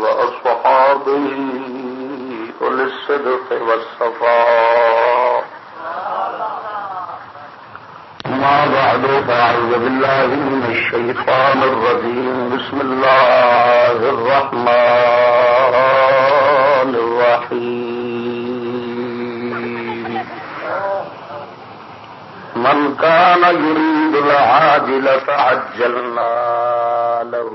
وأصحابه أولي الصدق والصفاء. ما بعد، فأعوذ بالله من الشيطان الرجيم. بسم الله الرحمن الرحيم. من كان يريد العاجلة فعجلنا له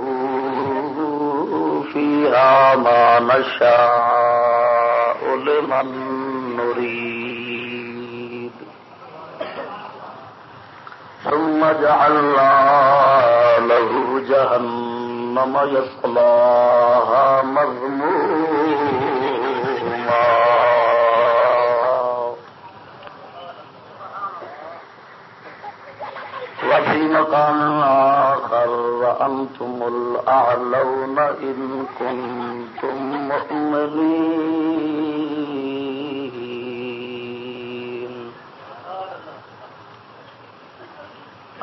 فيها ما نشاء لمن نريد ثم جعلنا له جهنم يصلاها مذموما وفي مقام آخر وأنتم الأعلون إن كنتم مؤمنين.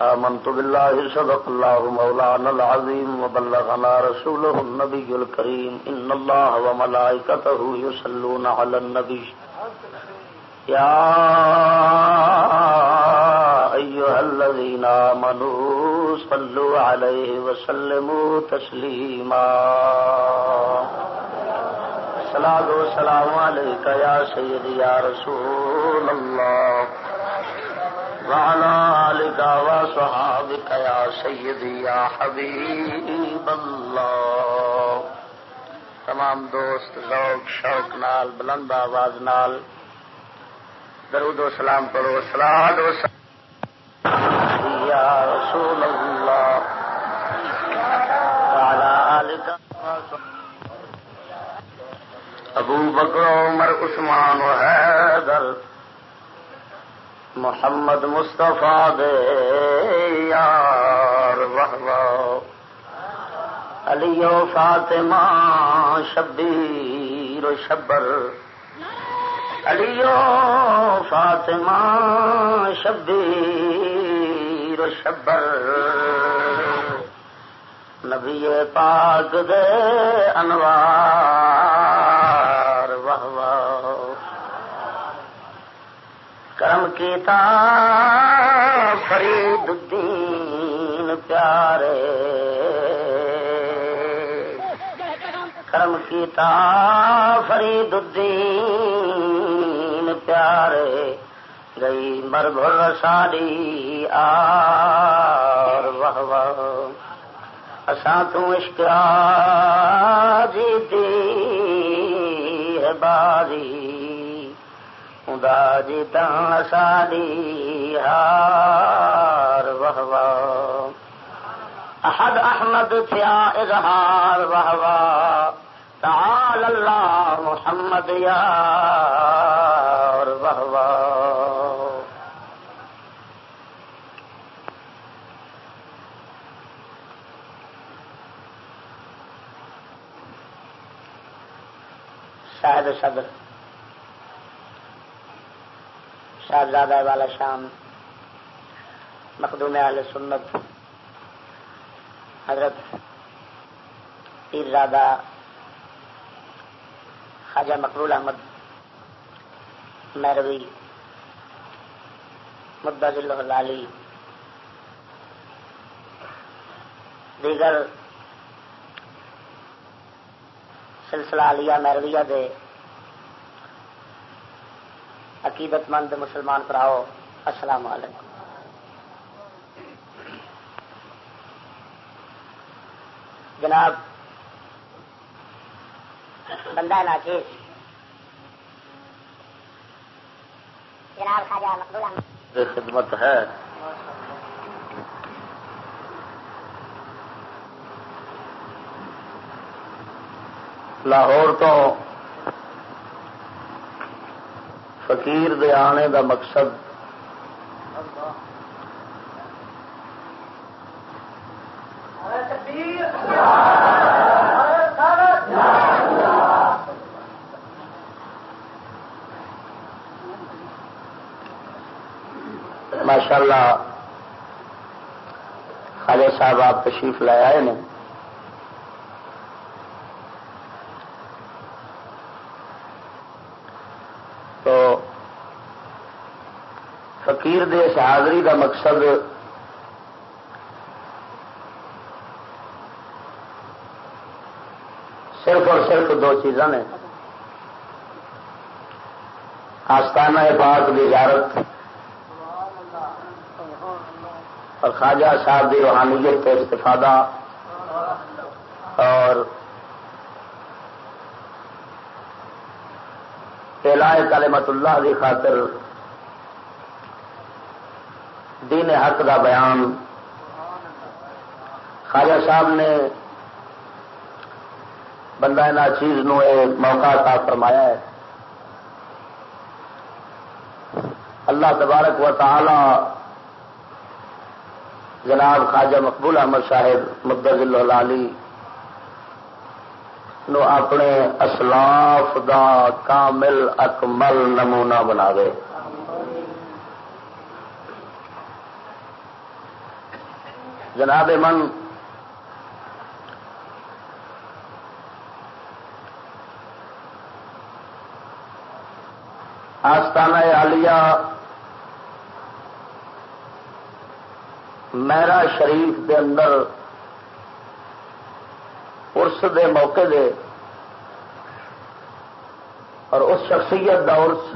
آمنت بالله، صدق الله مولانا العظيم، وبلغنا رسوله النبي الكريم. إن الله وملائكته يصلون على النبي. يا أيها الذين آمنوا صلوا عليه وسلموا تسليما. صلاة والسلام عليك يا سيدي يا رسول الله. وعلى آلك وصحابك يا سيدي يا حبيب الله. تمام دوست، ذوق، شوق نال، بلند آواز نال درود و سلام پڑھو. سلاد و سلام یا رسول اللہ ابو بکر عمر عثمان و حیدر محمد مصطفیٰ دے یار وحو علی و فاطمہ شبیر و شبر علی فاطمہ شبیر شبر۔ نبی پاک دے انوار واہ۔ کرم کیتا فرید الدین پیارے۔ کرم کیتا فرید الدین پیارے۔ گئی مر بھر آر واہ واہ اساں تو عشق جیتی ہے باری خدا جیتا ساری ہار واہ واہ احد احمد تھیا اظہار واہ واہ تعال اللہ محمد یار واہ واہ شاہد صدر، شاہزادہ والا شام، مخدوم علیہ سنت، حضرت پیرزادہ خواجہ مقبول احمد میروی مداز اللہ علی دیگر سلسلہ علیہ میرویہ دے عقیدت مند مسلمان پراؤ السلام علیکم۔ جناب بندہ ناچیز۔ جناب خواجہ مقبول خدمت ہے۔ لاہور تو فقیر دے آنے دا مقصد ماشاء اللہ خالد صاحب آپ تشریف لائے آئے نے۔ فقیر دے اس حاضری کا مقصد صرف اور صرف دو چیزاں نے۔ آستانہ پاک کی زیارت اور خواجہ صاحب کی روحانیت کے استفادہ اور کلمت اللہ کی خاطر دین حق کا بیان۔ خواجہ صاحب نے بندہ ان چیز نو موقع کا فرمایا ہے۔ اللہ تبارک و تعالی جناب خواجہ مقبول احمد صاحب مدض اللہ علی نو اپنے اسلاف دا کامل اکمل نمونہ بنا جناب من آستانہ عالیہ میرا شریف دے اندر ارس دے موقع دے اور اس شخصیت کا ارس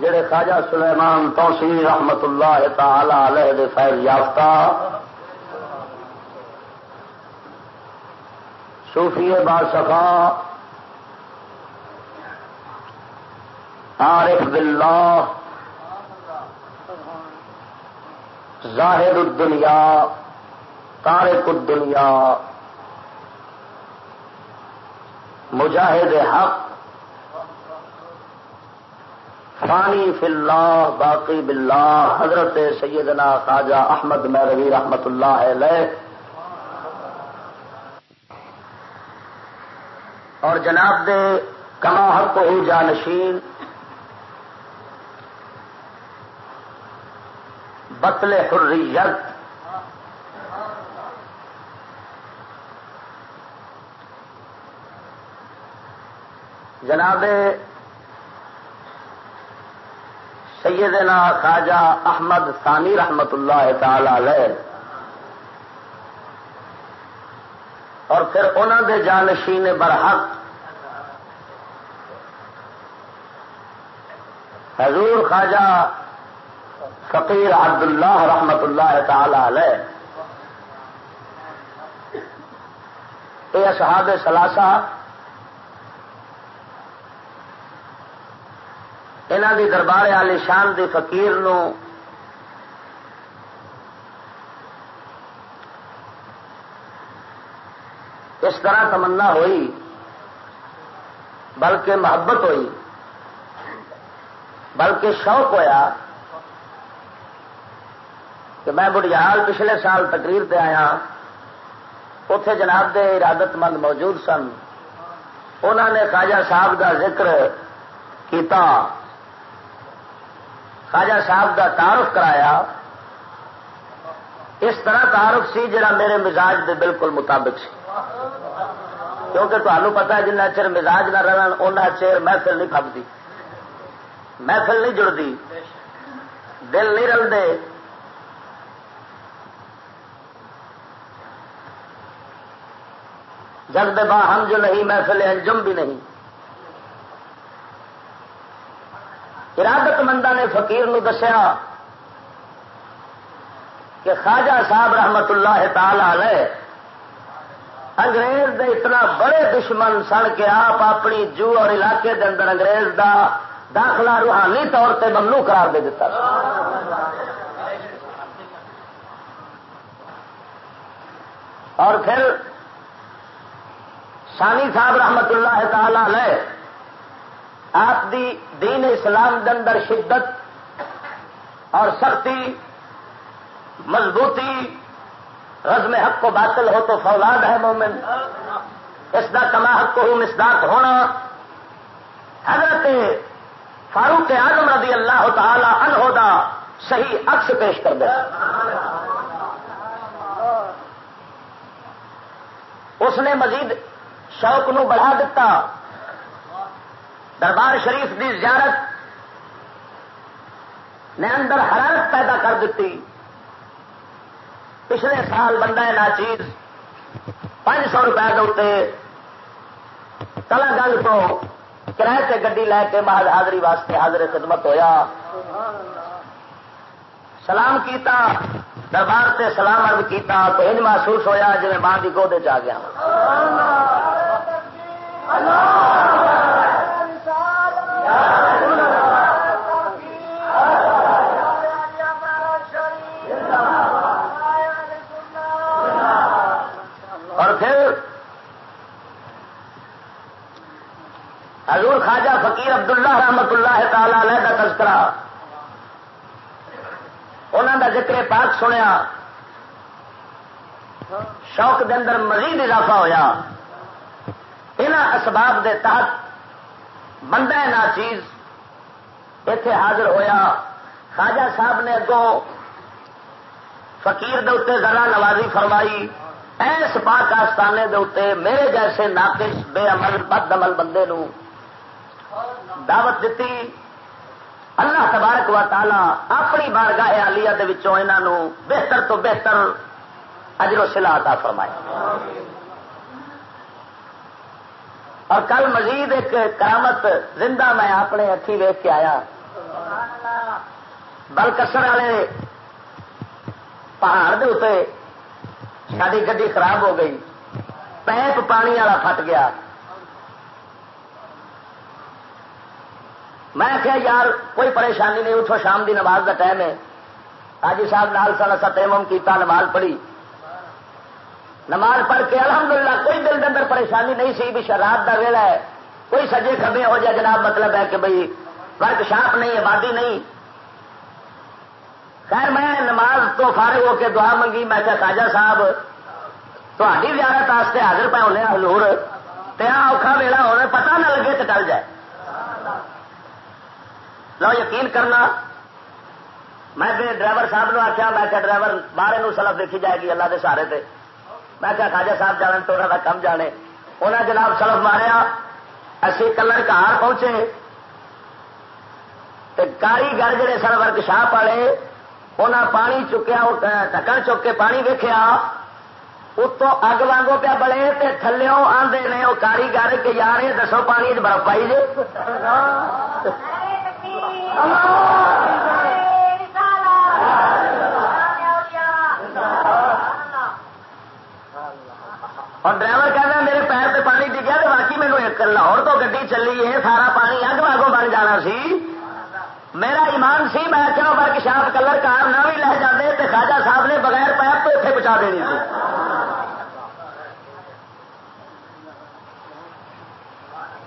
جڑے خواجہ سلیمان توسی رحمت اللہ تعالی علیہ دے فیض یافتہ صوفی باسفا عارف باللہ ظاہر الدنیا تارک الدنیا مجاہد حق فانی فی اللہ، باقی باللہ، حضرت سیدنا خواجہ احمد میروی رحمت اللہ علیہ۔ اور جناب دے، کما حق ہو جانشین بطل حریت۔ جناب سیدنا خواجہ احمد ثانی رحمت اللہ تعالی علیہ۔ اور پھر انہوں دے جانشین برحق۔ حضور خواجہ فقیر عبد اللہ رحمت اللہ تعالی علیہ۔ یہ اصحاب سلاسا انہوں دی دربار علی شان دی فقیر نو اس طرح تمنا ہوئی، بلکہ محبت ہوئی، بلکہ شوق ہویا کہ میں بڑیال پچھلے سال تقریر پہ آیا اتے جناب دے ارادت مند موجود سن۔ انہوں نے خواجہ صاحب کا ذکر کیتا۔ خواجہ صاحب کا تعارف کرایا، اس طرح تعارف سی جڑا میرے مزاج دے بالکل مطابق سی۔ کیونکہ تمہیں پتا جنہ چر مزاج نہ رہن ان چیر محفل نہیں پبتی محفل نہیں جڑتی دل نہیں رلتے جذب با ہم جو نہیں، محفل انجم بھی نہیں۔ ارادت مندہ نے فقیر نو دسیا کہ خواجہ صاحب رحمت اللہ تعالی علیہ انگریز دے اتنا بڑے دشمن سن کے آپ اپنی جو اور علاقے دے اندر انگریز دا داخلہ روحانی طور پہ ممنوع قرار دے دیتا اور پھر سانی صاحب رحمت اللہ تعالی علیہ آپ دی دین اسلام کے اندر شدت اور سختی، مضبوطی رزم حق کو باطل ہو تو فولاد ہے مومن۔ اس کا کما حق کو مسداق ہونا۔ حضرت فاروق اعظم رضی اللہ تعالی انہدا صحیح عکس پیش کر دیا اس نے مزید شوق نو بڑھا دیتا دربار شریف دی زیارت نے اندر حرارت پیدا کر دیتی۔ پچھلے سال بندہ ہے ناچیز، پانچ سو روپئے کے اتنے کلا گنگ تو کرائے سے گڈی لے کے محل حاضری واسطے حاضر خدمت ہویا۔ سلام کیتا، دربار سے سلام عرض کیتا تو ان محسوس ہویا جی ماں کی گودے چ گیا۔ حضور خواجہ فقیر عبداللہ رحمت اللہ تعالی علیہ کا تذکرہ۔ انہوں کا ذکر پاک سنیا۔ شوق دے اندر مزید اضافہ ہویا۔ ان اسباب دے تحت بندہ نا چیز اتے حاضر ہویا۔ خواجہ صاحب نے اگوں فقیر دے اتنے ذرا نوازی فرمائی، ایس پاک آستانے دے اتنے میرے جیسے ناقص، بے عمل، بد عمل بندے نو دعوت دیتی۔ اللہ تبارک و تعالی اپنی بارگاہ آلیا انہوں بہتر تو بہتر اجر و سلا عطا فرمایا اور کل مزید ایک کرامت زندہ میں اپنے اکھی ویک کے آیا۔ بلکسر والے پہاڑ دے اتنے ساری گڈی خراب ہو گئی۔ پیپ پانی والا پھٹ گیا۔ میں کیا یار، کوئی پریشانی نہیں، اٹھو، شام دی نماز کا ٹائم ہے. حاجی صاحب نال سن اصا تیمم کیتا، نماز پڑھی۔ نماز پڑھ کے الحمدللہ کوئی دل کے اندر پریشانی نہیں سی بھی شراب کا ویلا ہے۔ کوئی سجے کبے ہو جائے جناب مطلب ہے کہ بھائی ورک شاپ نہیں آبادی نہیں۔ خیر، میں نماز تو فارغ ہو کے دعا منگی، میں کیا خاجا صاحب تاری زیارت واسطے حاضر پہ ہونے ہاں، ہزور تیرا اوکھا ویلا ہونے پتہ نہ لگے تو ٹل جائے۔ لو یقین کرنا، میں ڈرائیور صاحب نے آخیا میں کیا ڈرائیور باہر سلف دیکھی جائے گی اللہ کے سہارے سے میں کیا خاجا صاحب جان تو انہوں کا کم جانے۔ انہیں جناب سلف ماریا، اسی کلر کار پہنچے۔ کاریگر جڑے سر ورک شاپ والے انہیں پانی چکیا ڈکن چک کے پانی ویکیا اتوں اگ وانگو پیا بڑے تے تھلو آدھے نے وہ کاریگر کے یار دسو پانی برف پائی جی اور ڈرائیور کہنا میرے پیر پہ پانی ڈگیا تو باقی میرے ایک لاہور تو گڈی چلی ہے، سارا پانی اگ واگوں بن جانا سی۔ میرا ایمان سی، میں چلو ورک شاپ کلر کار نہ بھی لے جاتے تو خاجا صاحب نے بغیر پیپ تو اتنے پہنچا دینی تھی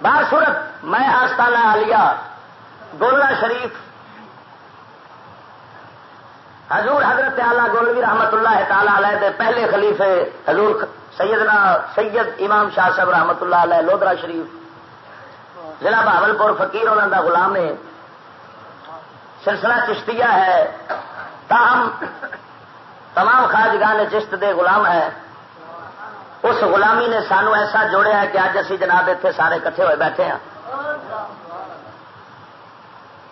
بار صورت میں آستانہ آلیا گولنا شریف۔ حضور حضرت اعلیٰ گولوی رحمت اللہ تعالی علیہ دے پہلے خلیفے حضور سیدنا سید امام شاہ صاحب رحمت اللہ علیہ لودرا شریف۔ ضلع بہاول پور فقیر انہوں کا غلام ہے۔ سلسلہ چشتیہ ہے۔ تاہم، تمام خاجگان چشت دے غلام ہے اس غلامی نے سانو ایسا جوڑیا ہے کہ اج اسی جناب اتنے سارے کٹھے ہوئے بیٹھے ہیں۔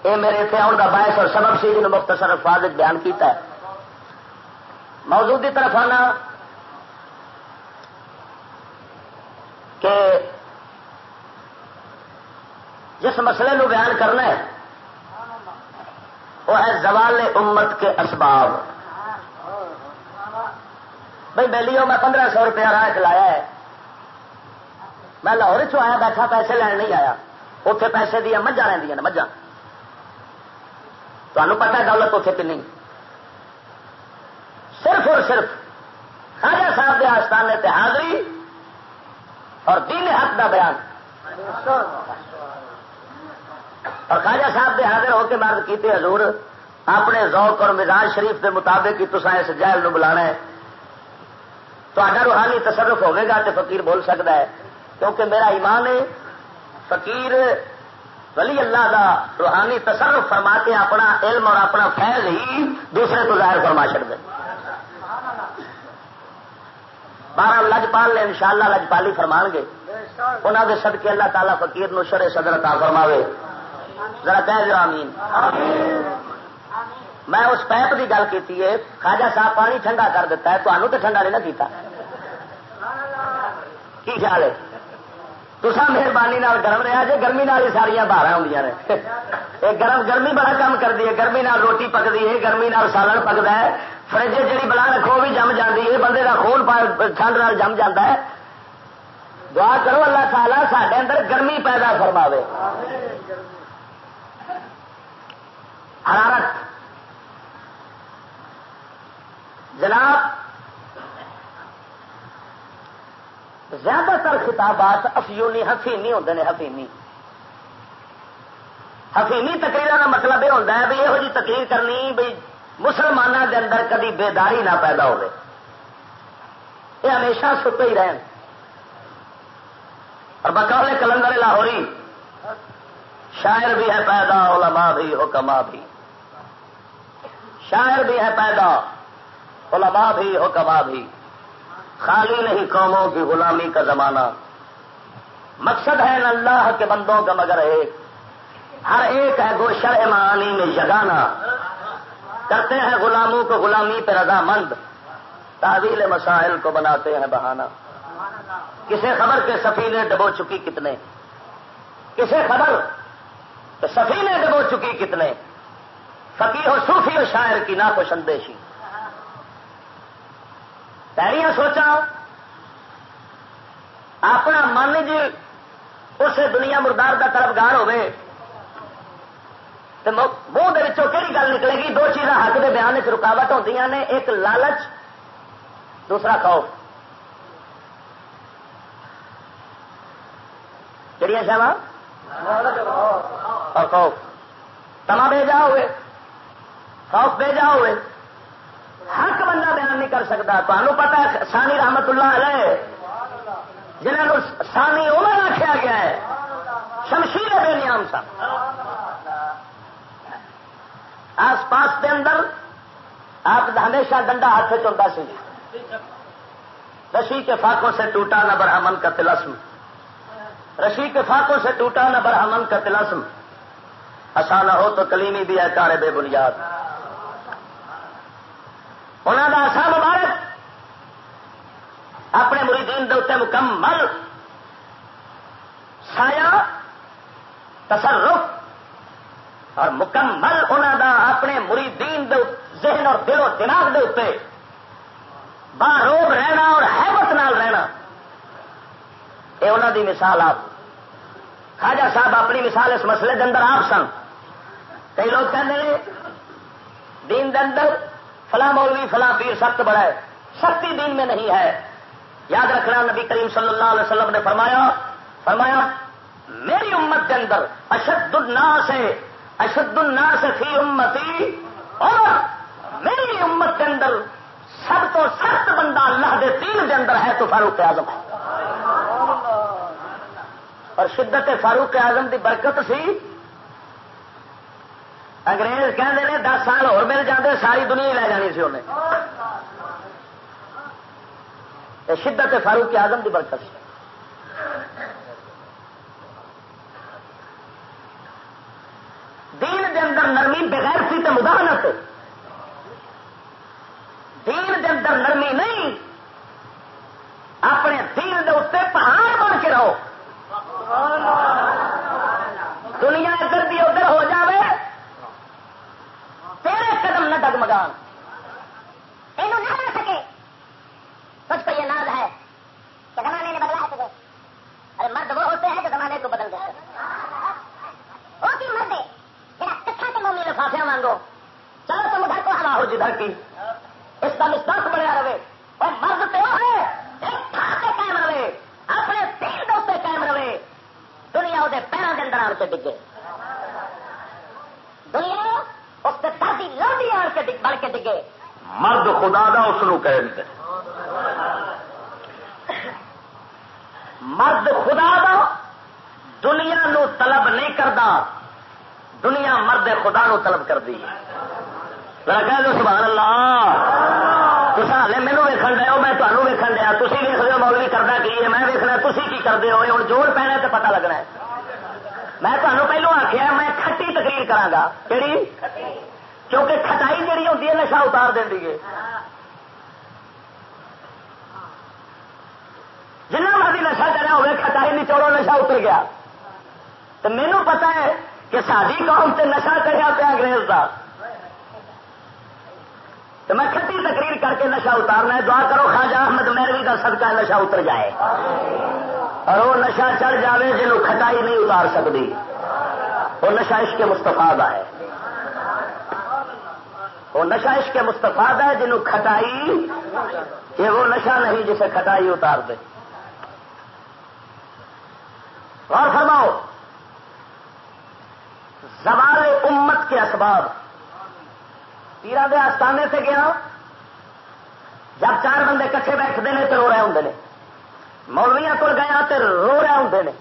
یہ میرے اتنے آن کا باعث اور سبب سی جن مختصر الفاظ بیان کیتا ہے موضوع کی طرف آنا کہ جس مسئلے نو بیان کرنا ہے وہ ہے زوال امت کے اسباب بھائی بہلی میں پندرہ سو روپیہ راہ چلایا ہے میں لاہور چیا بیٹھا پیسے لین نہیں آیا اتے پیسے دیا مجھا رہی مجھا تمہیں پتا دولت اتنے کنی صرف اور صرف خاجا صاحب کے آستانے تے حاضری اور دین حق کا بیان۔ اور خاجا صاحب کے حاضر ہو کے مرد کیتے حضور اپنے ذوق اور مزاج شریف کے مطابق ہی تصا اس جہل نو بلا ہے۔ تو روحانی تصرف ہوئے گا تو فقیر بول سکتا ہے، کیونکہ میرا ایمان ہے، فقیر ولی اللہ دا روحانی تصرف فرما کے اپنا علم اور اپنا فیض ہی دوسرے کو ظاہر فرما چڑ دے۔ بارہ لجپال نے انشاءاللہ لجپالی فرمان گے۔ انہوں کے صدقے اللہ تعالیٰ فقیر نو شر صدر عطا فرماوے۔ ذرا کہہ دو آمین۔ میں اس پیپ کی گل کی ہے خواجہ صاحب پانی ٹھنڈا کر دیتا ہے تو ٹھنڈا نہیں نہ کیتا۔ کی خیال ہے؟ تسا مہربانی گرم رہا جی گرمی نال ہی ساریا باہر آدی نے۔ گرم گرمی بڑا کام کرتی ہے، گرمی نال روٹی پکتی ہے، گرمی نال سالن پکتا ہے۔ فرج جی بلا رکھو بھی جم جاتی ہے، بندے کا خون ٹھنڈ نال جم جاتا ہے۔ دعا کرو اللہ تعالیٰ سڈے اندر گرمی پیدا فرماوے۔ حرارت۔ جناب زیادہ تر خطابات افیونی، حفیمی ہوتے ہیں حفیمی۔ حفیمی تقریر کا مطلب یہ ہوتا ہے بھی یہو جی تقریر کرنی بھی مسلمانوں کے اندر کدی بیداری نہ پیدا ہو یہ ہمیشہ ستے ہی رہن۔ اور بقول کلندر لاہوری، شاعر بھی ہے پیدا، علماء بھی حکما بھی۔ شاعر بھی ہے پیدا، علماء بھی حکما بھی۔ خالی نہیں قوموں کی غلامی کا زمانہ۔ مقصد ہے اللہ کے بندوں کا مگر ایک۔ ہر ایک ہے گوشر معانی میں جگانا۔ کرتے ہیں غلاموں کو غلامی پہ رضا مند تعویل مسائل کو بناتے ہیں بہانہ۔ کسے خبر کے سفینے ڈبو چکی کتنے؟ کسے خبر کہ سفینے ڈبو چکی کتنے؟ فقیر ہو صوفی ہو شاعر کی ناخوش اندیشی۔ پیریاں سوچا، اپنا من جی اس دنیا مردار کا طرفگار ہوے تو منہ کہڑی گل نکلے گی؟ دو چیزاں حق کے بیان چ رکاوٹ ہوتی نے، ایک لالچ، دوسرا خوف۔ کہڑی شاوا اور خوف۔ تما بھیجا ہوئے خوف بھیجا ہوئے حق بندہ بیان نہیں کر سکتا۔ تمہیں پتا ہے سانی رحمت اللہ علیہ، جنہوں سانی عمر آخیا گیا ہے، شمشیر بے نیام سا آس پاس کے اندر آپ ہمیشہ ڈنڈا ہاتھ چلتا سی۔ رشی کے فاقوں سے ٹوٹا نہ برہمن کا تلسم۔ رشی کے فاقوں سے ٹوٹا نہ برہمن کا تلسم۔ آسان ہو تو کلیمی بھی ہے، کارے بے بنیاد۔ انہوں کا آسا مبارک اپنے مریدین دے مکمل سایا تصرف اور مکمل انہوں دا اپنے مریدین دے ذہن اور دل و دماغ دے اتنے باروب رہنا اور حیبت نال رہنا۔ یہ انہوں دی مثال آپ۔ خواجہ صاحب اپنی مثال اس مسئلے کے اندر آپ سن۔ کئی لوگ کہتے ہیں دین دے اندر فلاں مولوی، فلاں پیر، سخت بڑا ہے۔ سختی دین میں نہیں ہے۔ یاد رکھنا، نبی کریم صلی اللہ علیہ وسلم نے فرمایا فرمایا، میری امت کے اندر اشد الناس ہے اشد الناس فی امتی اور میری امت کے اندر سب تو سخت بندہ اللہ دے تین کے اندر ہے تو فاروق اعظم۔ ہے اور شدت فاروق اعظم دی برکت سی۔ انگریز کہتے ہیں دس سال اور مل جاتے ساری دنیا لے جانی سی انہیں۔ شدت فاروق آزم کی برکت دین دے اندر نرمی بغیر سی تو مداحنت دین دے اندر نرمی نہیں۔ اپنے دین دے اتنے پہاڑ بن کے رہو۔ دنیا ادھر بھی ادھر ہو جاوے۔ ڈگمگان یہ نہ بن سکے۔ کچھ کو یہ ناز ہے کہ زمانے نے بدلا ہے تجھے۔ ارے مرد وہ ہوتے ہیں جو زمانے کو بدل دیتے وہ کی مرد ہے جرا کچھ کے ممی لفافیاں مانگو چلو تم ادھر کو ہوا ہو جی جدھر کی اس کا مستق بڑھیا رہے۔ اور مرد تو ہے، ایک تھا کے قائم رہے۔ اپنے تین دوستے قائم رہے۔ دنیا وہ پیروں کے اندر آ کے ڈگے دنیا اس سے تازی بڑھ کے ڈگے۔ مرد خدا دا اس مرد خدا دا دنیا نو طلب نہیں کرتا دنیا مرد خدا نو طلب کر دی کہہ دو سبحان اللہ۔ تصا ہلے مینو ویکن دیا میں تمہوں ویکن دیا تھی ویک رہے ہو مولوی کرنا کی ہے؟ میں ویکنا تھی کی کرتے ہو؟ ہوں جوڑ پینا تو پتا لگنا ہے۔ میں تمہیں پہلو آخیا میں کھٹی تقریر کرا گا۔ کہڑی کیونکہ کھٹائی جہی ہوتی ہے نشا اتار دینی ہے۔ جنہ مرضی نشا کرا ہوئے کھٹائی نچوڑو نشا اتر گیا۔ تو مینو پتا ہے کہ ساری قوم سے نشا چڑھیا پیا انگریز کا تو میں کھٹی تقریر کر کے نشا اتارنا ہے۔ دعا کرو خواجہ احمد میروی کا سب نشا اتر جائے۔ اور وہ نشا چڑھ جائے جنہوں کھٹائی نہیں اتار سکتی وہ نشا عشق کے مستفا ہے۔ وہ نشا عشق کے مستفا ہے جنہوں کھٹائی یہ وہ نشا نہیں جسے کھٹائی اتار دے۔ اور فرماؤ زوال امت کے اسباب۔ پیرا دے آستانے سے گیا، جب چار بندے کٹھے بیٹھتے ہیں تو رو رہے ہوں نے۔ مولویا کو گیا تو رو رہے ہوں نے۔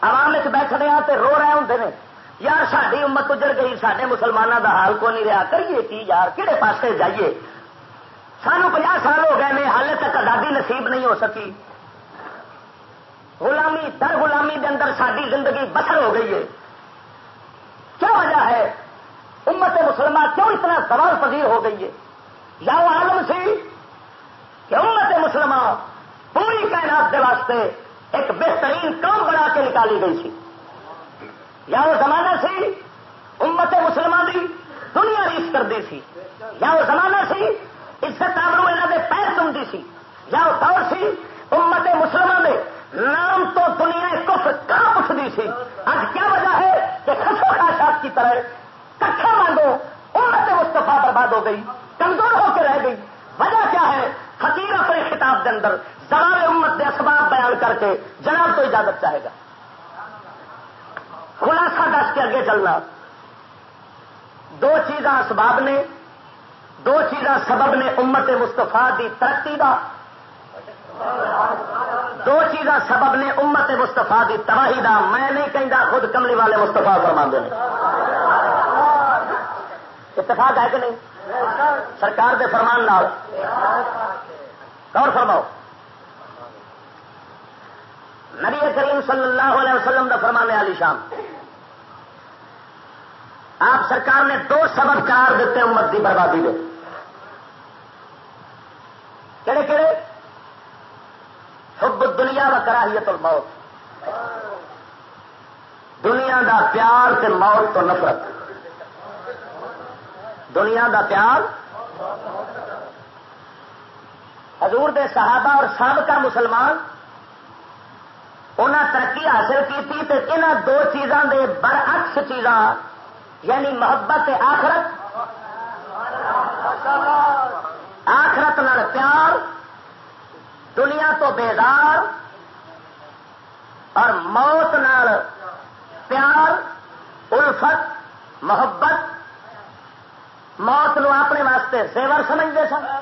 عوام بیٹھ رہا تو رو رہے ہوں نے۔ یار ساری امت اجڑ گئی سارے مسلمانوں کا حال کو نہیں رہا۔ کریے کی یار کہڑے پاسے جائیے۔ سانو پناہ سال ہو گئے حال تک آزادی نصیب نہیں ہو سکی۔ غلامی، در غلامی کے اندر ساری زندگی بسر ہو گئی ہے۔ کیا وجہ ہے؟ امت مسلمان کیوں اتنا سوال پذیر ہو گئی ہے؟ یا وہ عالم سی کہ امت مسلمان پوری کائنات کے واسطے ایک بہترین کام بنا کے نکالی گئی تھی یا وہ زمانہ سی، امت مسلمان کی دنیا ریس کر دی تھی یا وہ زمانہ سی اس سے یہاں کے پیر تمتی سی۔ یا وہ دور سی، امت مسلمان نے نام تو دنیا کف کہاں اٹھتی سی۔ آج کیا وجہ ہے کہ خسو خاشات کی طرح کٹھا مانگو امت مستفا برباد ہو گئی، کمزور ہو کے رہ گئی۔ وجہ کیا ہے؟ فقیر اپنے خطاب کے اندر، زوال امت کے اسباب بیان کر کے جناب تو اجازت چاہے گا۔ خلاصہ دس کے اگے چلنا۔ دو چیزاں اسباب نے، دو چیزاں سبب نے امت مستفا دی ترقی کا دو چیزاں سبب نے امت مستفا کی تباہی دا۔ میں نہیں کہہ خود کملی والے مستفا فرما دے اتفاق ہے کہ نہیں؟ سرکار دے فرمان نال۔ اور فرماؤ؟ نبی کریم صلی اللہ علیہ وسلم دا فرمان علی شام۔ آپ سرکار نے دو سبب قرار دیتے امت کی بربادی دے۔ کہڑے کہڑے حب دنیا و کراہیت الموت۔ دنیا دا پیار تے موت تو نفرت۔ دنیا دا پیار۔ حضور دے صحابہ اور سابقہ مسلمان انہیں ترقی حاصل کی تھی تے انہاں دو چیزاں دے برعکس چیزاں یعنی محبت آخرت۔ آخرت نال پیار، دنیا تو بیدار اور موت نال پیار، الفت، محبت۔ موت نو اپنے واسطے زیور سمجھتے سن۔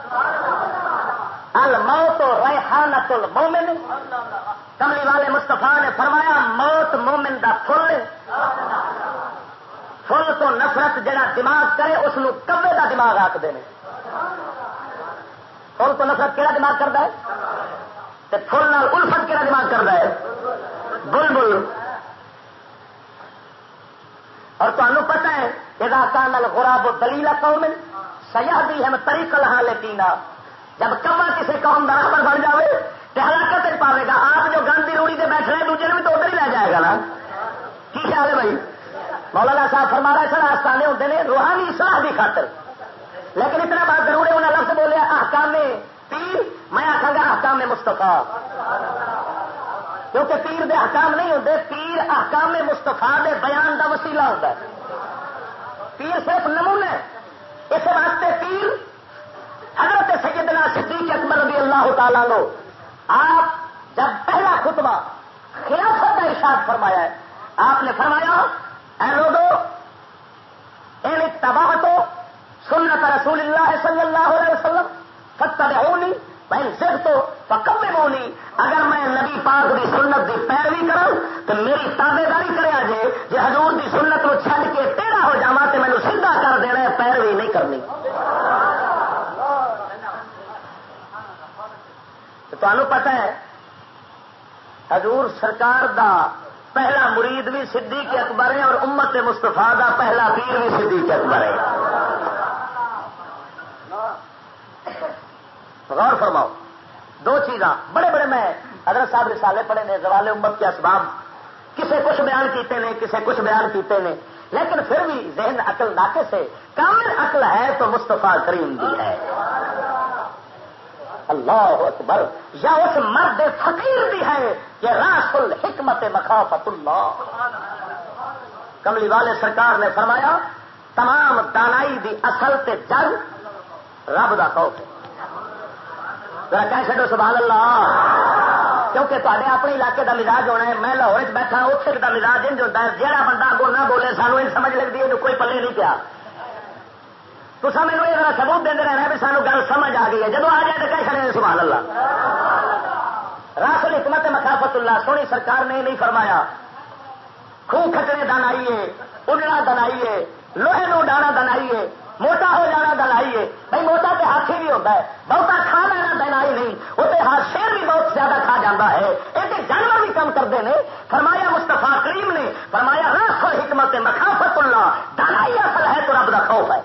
الموت ریحانت المومن۔ کملی والے مستفا نے فرمایا، موت مومن دا فل فل تو نفرت جڑا دماغ کرے، اس کبے دا دماغ آخر فل تو نفرت کہڑا دماغ کرتا ہے؟ فل نال الفت کہڑا دماغ کرتا ہے؟ بل بل اور تمہیں پتا ہے ادا کان غراب و دلیلا قوم سیاح بھی ہم طریق لہا لیکینا جب کما کسی قوم برابر بن جائے تو ہلاکت پاوے گا۔ آپ جو گندی روڑی سے بیٹھ رہے دوسرے بھی تو ادھر ہی لے جائے گا نا۔ کی خیال ہے بھائی؟ مولانا صاحب فرما رہے سر آستانے ہوتے ہیں روحانی اصلاح کی خاطر۔ لیکن اتنا بات ضرور ہے انہیں لفظ بولے، احکام پیر۔ میں آخا گا احکام مستفا کیونکہ پیر دے احکام نہیں ہوتے پیر احکام مستفا دے بیان دا وسیلہ ہوتا ہے۔ پیر صرف نمونے، اس واسطے پیر حضرت سیدنا صدیق اکبر رضی اللہ تعالیٰ لو آپ جب پہلا خطبہ خلافت کا ارشاد فرمایا ہے، آپ نے فرمایا، اے لوگو، ان تباہ تو سنت رسول اللہ صلی اللہ علیہ وسلم ستر ہونی میں زد تو پکم میں ہونی اگر میں نبی پاک دی سنت دی پیروی کروں، تو میری تابے داری کرے جے جی حضور دی سنت کو چھڈ کے ٹیڑا ہو جا تو مینو تمہوں پتا ہے، حضور سرکار دا پہلا مرید بھی صدیق اکبر ہے اور امت مستفا دا پہلا پیر بھی صدیق اکبر ہے غور فرماؤ، دو چیزاں۔ بڑے بڑے میں حضرت صاحب رسالے پڑے نے، زوال امت کے اسباب۔ کسے کچھ بیان کیتے نے، کسے کچھ بیان کیتے نے۔ لیکن پھر بھی ذہن عقل ناقص ہے۔ کامل عقل ہے تو مستفا کریم دی ہے۔ اللہ اکبر، یا اس مرد فقیر بھی ہے یہ راس الحکمت مخافت اللہ۔ کملی والے سرکار نے فرمایا، تمام دانائی دی اصل تے جگ رب دا خوف ہے۔ ذرا کہہ چڈو سبحان اللہ۔ کیونکہ تے اپنے علاقے دا مزاج ہونا ہے، میں لاہور بیٹھا اتنے کا مزاج انج ہوتا ہے جہاں بندہ اگو نہ بولے سانو یہ سمجھ لگتی ہے کوئی پلے نہیں پیا۔ تو سب میرے یہ سبوت دے رہنا بھی سانو گل سمجھ آ گئی ہے۔ جب آ جائے تو کہہ چڑے سبحان اللہ راسل حکمت مخافت اللہ، سونی سرکار نے نہیں فرمایا۔ خوہ کھٹنے دن آئیے اڈنا دن آئیے لوہے نو ڈانا دن آئیے موٹا ہو جانا دلائی ہے۔ بھائی موٹا تو ہاتھی بھی ہوتا ہے، بہتا کھا لینا دلائی نہیں وہ تو ہاتھ شیر بھی بہت زیادہ کھا جاتا ہے۔ یہ جانور بھی کم کرتے ہیں۔ فرمایا مستفا کریم نے، فرمایا رس اور حکمت مخافت اللہ دلائی اصل ہے تو رب کا خوف ہے۔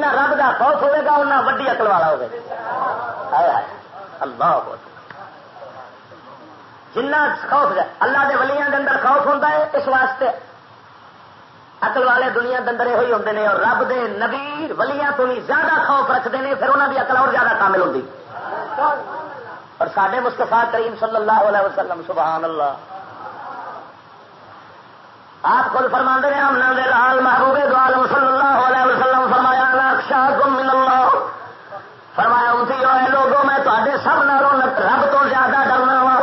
جنہ رب کا خوف ہوئے گا اتنا وڈی اکل والا ہوگا اللہ جنہ خوف اللہ کے ولیاں کے اندر خوف ہوتا ہے، اس واسطے اقل والے دنیا دندر یہ ہوتے ہیں اور رب دے نبی ولیاں تو بھی زیادہ خوف رکھتے ہیں پھر انہوں کی اقل اور زیادہ کامل ہوتی اور سڈے مستفا کریم صلی اللہ علیہ وسلم سبحان اللہ آپ خود فرما رہے ہم نند لال محبوب دعالم صلی اللہ علیہ وسلم فرمایا نقشا گم اللہ فرمایا اونتی لوگوں، میں تے سب ناروں رب تو زیادہ ڈرنا وا۔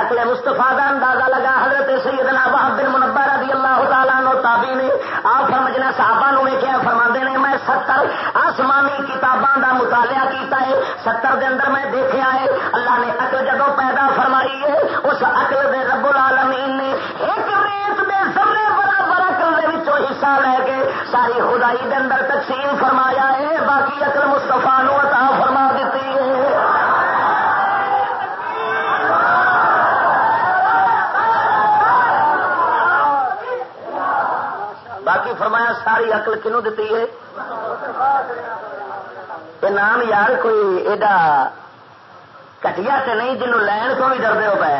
اکلے مستفا کا اندازہ لگا، حضرت سیدنا وحب بن منبر رضی اللہ تعالیٰ نو تابی نے آپ فرمجنا صحابہ نو ویکیا فرما نے، میں ستر آسمانی کتاباں دا مطالعہ کیتا ہے۔ ستر دے اندر میں دیکھا ہے، اللہ نے اکل جدو پیدا فرمائی ہے، اس اکل دے رب العالمین نے حصہ لے کے ساری خدائی دے اندر تقسیم فرمایا ہے، باقی اکل مستفا نو عطا فرما دیتی ہے۔ باقی فرمایا ساری اقل کنو دیتی ہے؟ یہ نام یار کوئی ایڈا کٹیا تو نہیں، جنوں لین کو بھی ڈردے ہو پہ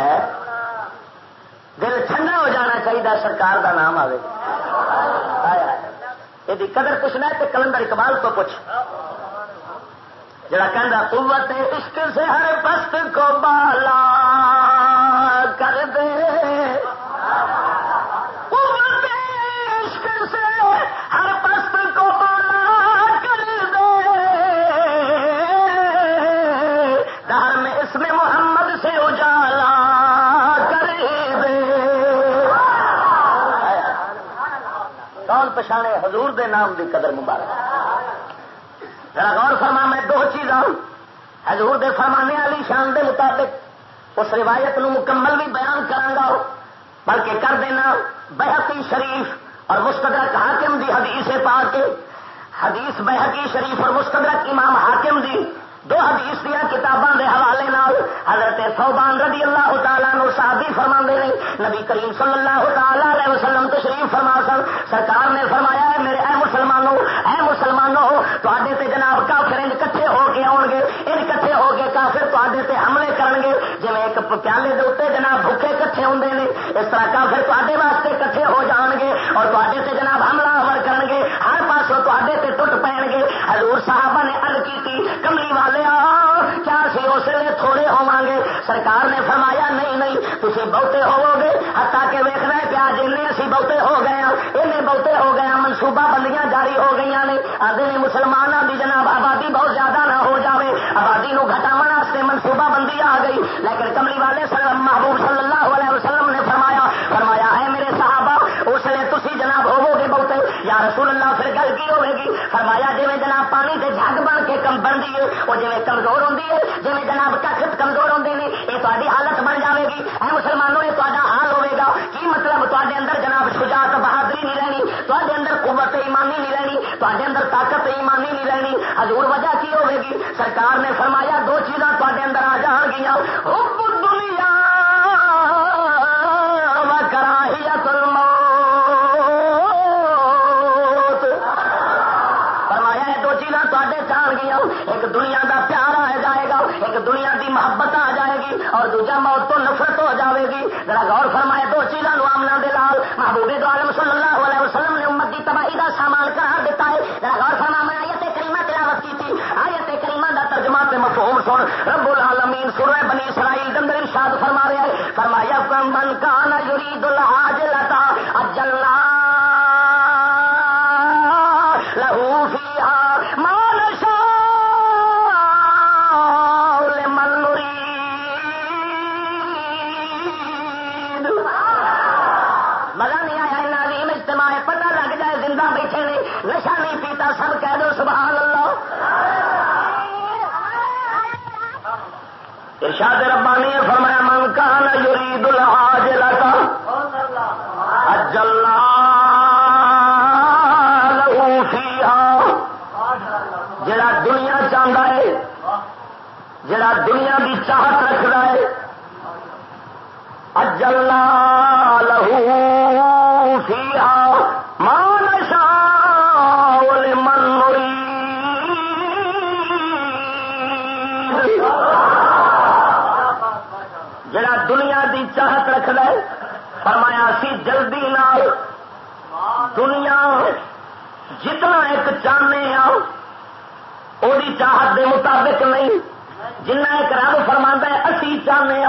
دل ٹھنڈا ہو جانا چاہیے سرکار دا نام آئے یہ قدر پوچھنا ہے تو کلندر اقبال تو پوچھ جڑا کہ قوت عشق سے ہر پست کو بالا کر دے۔ پچھانے حضور دے نام دی قدر مبارک۔ ذرا غور فرما، میں دو چیزاں حضور دے فرمانے والی شان دے مطابق اس روایت نو مکمل بھی بیان کرا بلکہ کر دینا بحقی شریف اور مستدرک حاکم دی حدیث پا کے حدیث بحقی شریف اور مستدرک امام حاکم دی دو حدیث دیا کتاباں دے حوالے نال حضرت صوبان رضی اللہ تعالیٰ نو صحابی فرما دے نبی کریم صلی اللہ تعالی علیہ وسلم تشریف فرما سن، سرکار نے فرمایا ہے میرے اے مسلمانوں اے مسلمانوں تے تے جناب کافر ان کٹھے ہو کے آؤ گے ان کٹھے ہو کے کافر تے تے حملے کرن گے جی ایک پیالے دے اتنے جناب بھوکے کٹھے ہوں نے، اس طرح کافر تے واسطے کٹھے ہو جان گے اور تے تے جناب حملہ آور کرن گے ہر پاسوں تے تے ٹوٹ پین گے حضور صاحبہ نے ارد کی تھی کملی والے کیا سی اس لیے تھوڑے ہوا گے سرکار نے فرمایا، نہیں نہیں تھی بہتے ہو گے ہتا کے ویخ رہے پیا جن اسی بہتے ہو گئے ہیں بہتے ہو گئے ہاں، منصوبہ بندیاں جاری ہو گئی نے۔ آدھے مسلمانوں کی جناب آبادی بہت زیادہ نہ ہو جائے آبادی نو گٹاو واسطے منصوبہ بندی آ گئی۔ لیکن کملی والے محبوب صلی اللہ علیہ وسلم نے فرمایا فرمایا ہے میرے صحابہ، اس لیے تھی جناب ہوو گے بہتے۔ یا رسول اللہ، پھر کی ہوے گی فرمایا جی جناب پانی سے جگ بن کے کم بن دیے وہ جی کمزور ہوں جی جناب کخت کمزور ہوں یہ تاری حالت بن جائے گی اے مسلمانوں، یہ تا حال ہوے گا کی مطلب؟ تے اندر جناب شجاعت بہادری نہیں رہنی تے اندر قوت ایمانی نہیں رہنی تے اندر طاقت ایمانی نہیں رہنی۔ حضور وجہ کی ہوے گی سرکار نے فرمایا، دو چیزاں تے اندر آ جان گیا نفرت گی۔ ذرا غور فرمائے، دو چیزوں آمنا دے لال محبوب عالم صلی اللہ علیہ وسلم نے امت کی تباہی کا سامان قرار دیتا ہے۔ ذرا غور فرما میں آیت کریمہ تلاوت کی تھی۔ آیت کریمہ دا ترجمہ تے مفہوم سن۔ رب العالمین سورہ بنی اسرائیل کے اندر ارشاد فرما رہے ہیں۔ فرمایا من کان یرید العاجلتا اجلنا لہو ارشاد ربانی نے فرمایا، من کان یرید العاجلۃ اللہ لہو فیہا. جڑا دنیا چاہتا ہے، جڑا دنیا کی چاہت رکھتا ہے اجل اللہ چاہت رکھ لے فرمایا سی جلدی نال دنیا جتنا ایک چاہنے وہی چاہت دے مطابق نہیں۔ جنہ ایک رب فرما ہے، اسی چاہنے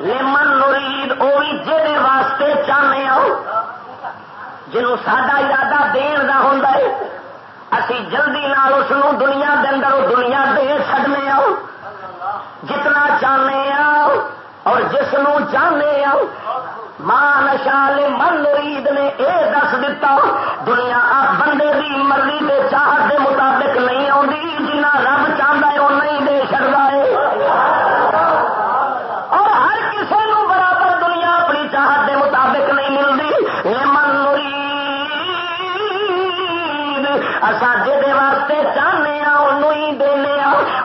لیمن نرید وہ بھی جہے واسطے چاہنے جنوں سڈا ارادہ دین کا ہوں اسی جلدی نال اس دنیا دے اندر دنیا دے چڈنے آؤ جتنا چاہنے آؤ اور جس چاہنے ماں نشال من رید نے یہ دس دتا، دنیا بندے کی مرضی کے چاہت کے مطابق نہیں آتی جنا رب چاہتا ہے وہ نہیں دے چڑتا ہے۔ اور ہر کسی برابر دنیا اپنی چاہت کے مطابق نہیں ملتی یہ من اصا جی واسطے چاہنے ہی دینے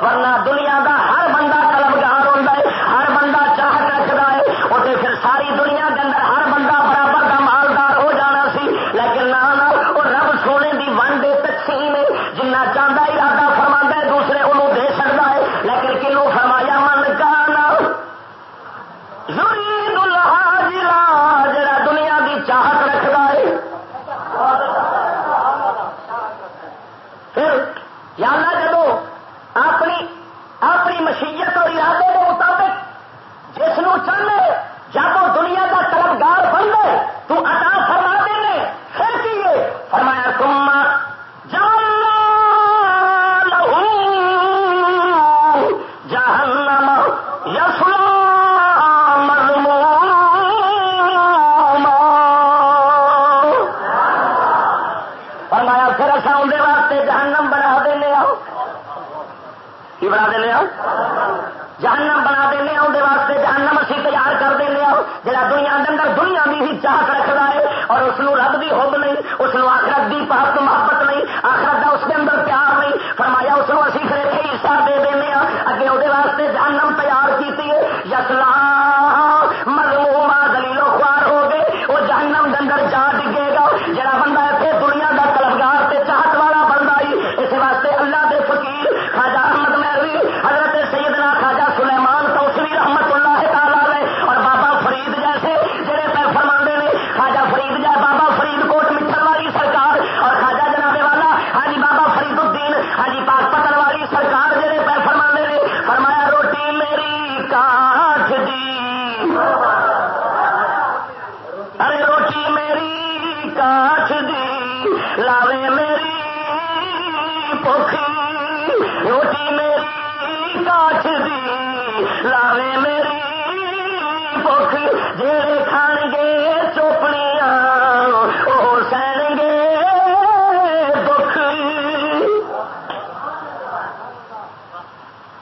ورنہ دنیا کا لاوے میری پوکھ جڑے کھان گے چوپڑیاں وہ سہن گے دکھ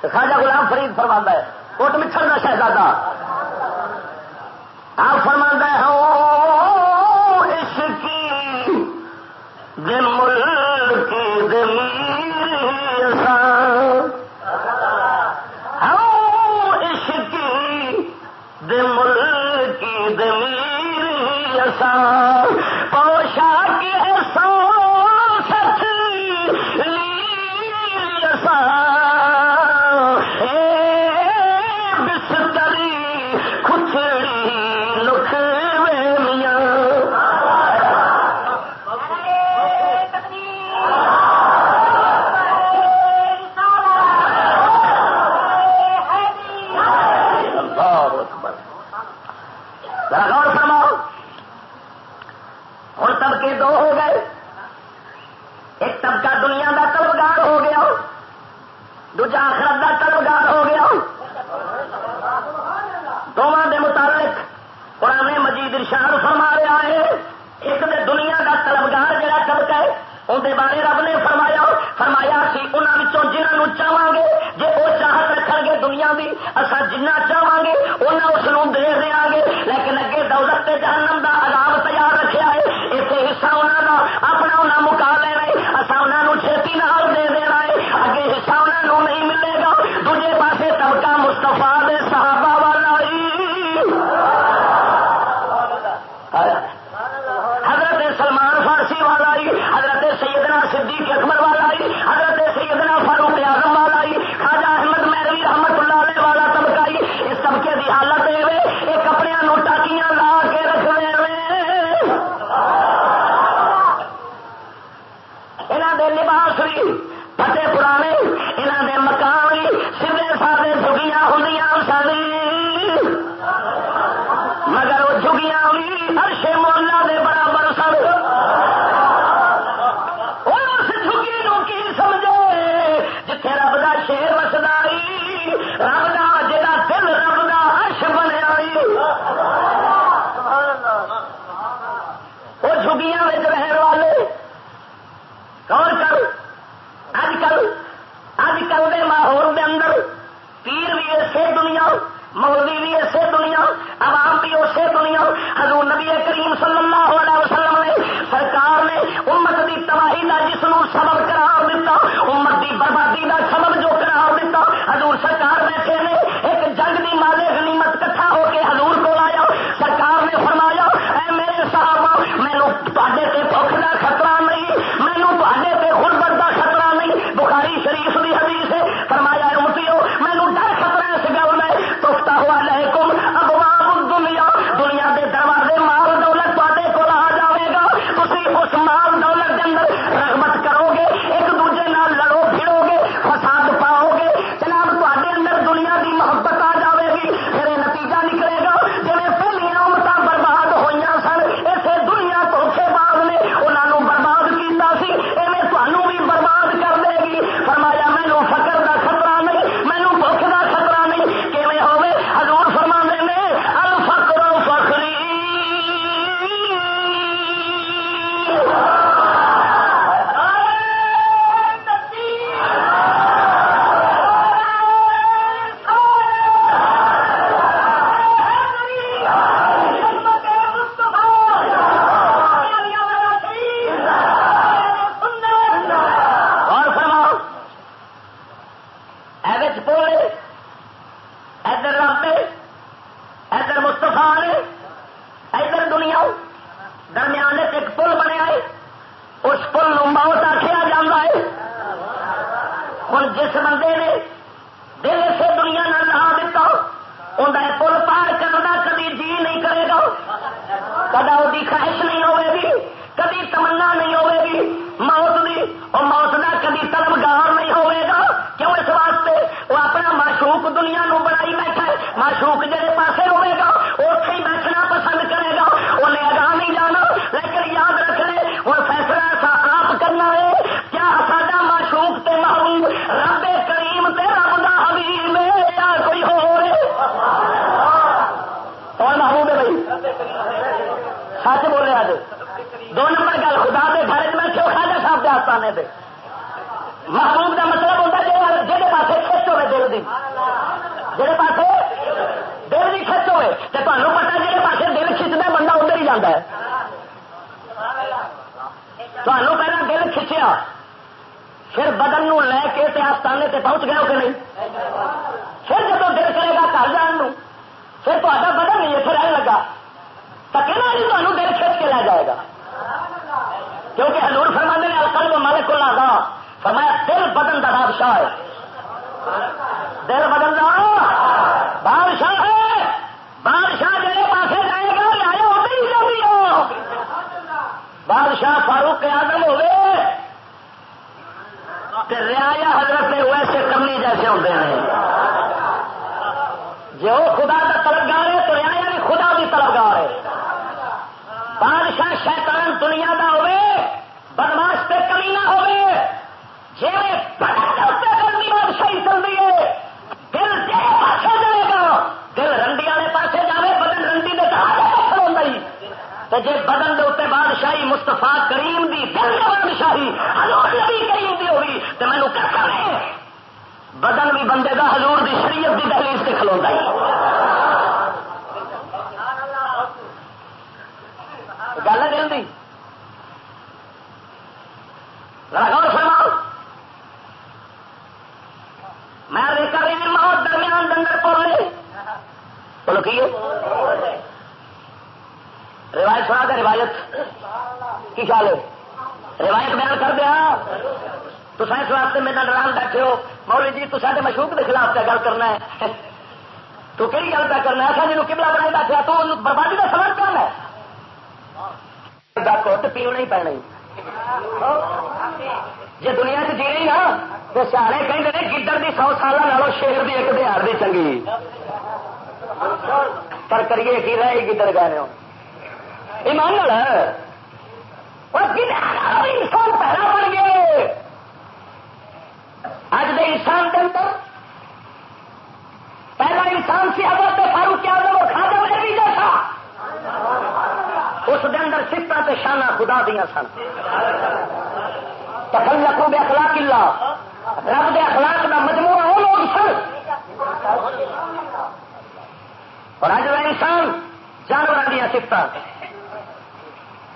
خواجہ غلام فرید فرما ہے کوٹ مچھڑ کا شہزادہ آپ فرما ہے ہوں عشقی دے ملک دمیر ہوں سان بارے رب نے فرمایا فرمایا سی انہوں جنہوں چاہاں گے جی وہ چاہت رکھ گے دنیا کی اصا جنہ چاہاں گے انہیں اس دے دیا گے۔ لیکن اگے دولت جہنم دا آرام تیار رکھا ہے اسے حصہ انہوں کا اپنا انہیں مکا لے رہے اصا انہوں چھتی نال دے دینا ہے اگے حصہ انہوں نہیں ملے گا۔ دوجے پاسے طبقہ مستفا دے صاحب سیدنا صدیق اکبر والا آئی حضرت سیدنا فاروق اعظم والا آئی خواجہ احمد میروی رحمت اللہ علیہ والا طبقہ آئی اس طبقے کی حالت یہ یہ کپڑے ٹاکیاں لا کے رکھ رہے ہیں یہاں کے لباس بھی مستفا کریم دی دل بادشاہی نبی کریم دی ہوئی تو مینو کر بدن بھی بندے دا، حضور دی شریعت دی دہلیز سے کھلوتا گل ہے دل کی غور فرماؤ میں کر رہی ماحول درمیان ڈنگر پڑے بولو کی روایت سنا دے روایت کی خیال ہے؟ روایت بیان کر دیا۔ تو سائنس واسطے میرے نام بیٹھے ہو۔ مولی جی تو سارے مشہور کے خلاف کیا گل کرنا ہے؟ تو کہڑی گل پہ کرنا ہے؟ جنوب کبلا بنا بیٹھا ہاں، تو بربادی کا سمجھ کون ہے؟ کٹ پیونا ہی پینا جی دنیا چ جی نا، تو سیانے کہیں گدڑ کی سو سال لو شیر کی ایک بہار کی چنگی۔ پر کریے، کی رہے گدڑ گئے ایمان اور انسان پہلا بن گئے اج دے انسان کے اندر پہلا انسان سی حضرت فاروق کیا وہ کھانا بھی جیسا اس کے اندر سفت سے شانہ خدا دیا سن۔ تخل لکھو بے اخلاق اللہ، رب دے اخلاق کا مجموعہ وہ لوگ سن۔ اور اج کا انسان جانور دیا سفت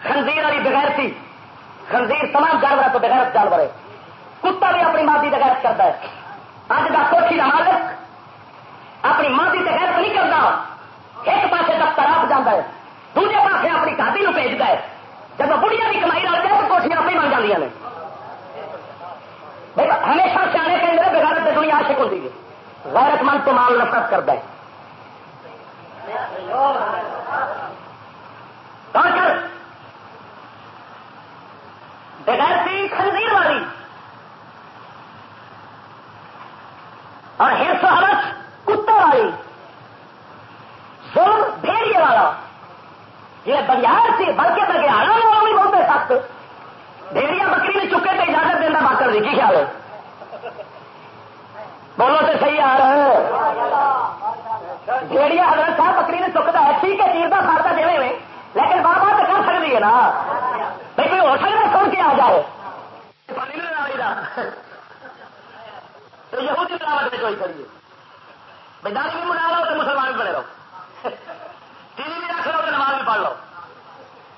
خنزیر والی بغیرتی خنزیر تمام جانوروں کو بغیرت جانور ہے کتا بھی اپنی ماں کی بغیرت کرتا ہے. اج کا کوٹھی کا مالک اپنی ماں کی بغیرت نہیں کرتا. ایک پاسے دفتر آپ جانا ہے. دوجے پاسے اپنی گاڑی نو بھیجتا ہے. جب بڑھیا کی کمائی رل جائے تو کوٹیاں اپنی بن جاتی ہیں ہمیشہ سیانے کے اندر بغیرت دنیا عاشق ہوتی ہے. غیرت مند تو مال نفرت کرتا ہے. کر بغیرتی خنزیر والی. اور ہرس حرس کتا والی. ظلم بھیڑیے والا. یہ بگیار سی بلکہ بگیارا والا بھی بہت سخت. بھیڑیا بکری نے چکے تو اجازت دینا باقر کی خیال ہے؟ بولو تو صحیح آ رہا ہے بھیڑیا حضرت صاحب بکری نے چکتا ہے، ٹھیک ہے چیرتا سارتا دے میں، لیکن بار بار تو کر سکتی ہے نا۔ بھائی کوئی ہو سکتا سن کے آ جائے۔ پانی نہیں تو یہودی ملاوٹ میں کوئی کریے۔ بھائی داری بھی منا لو تو مسلمان بھی بنے رہو۔ ٹی وی بھی رکھ لو تو نماز بھی پڑھ لو۔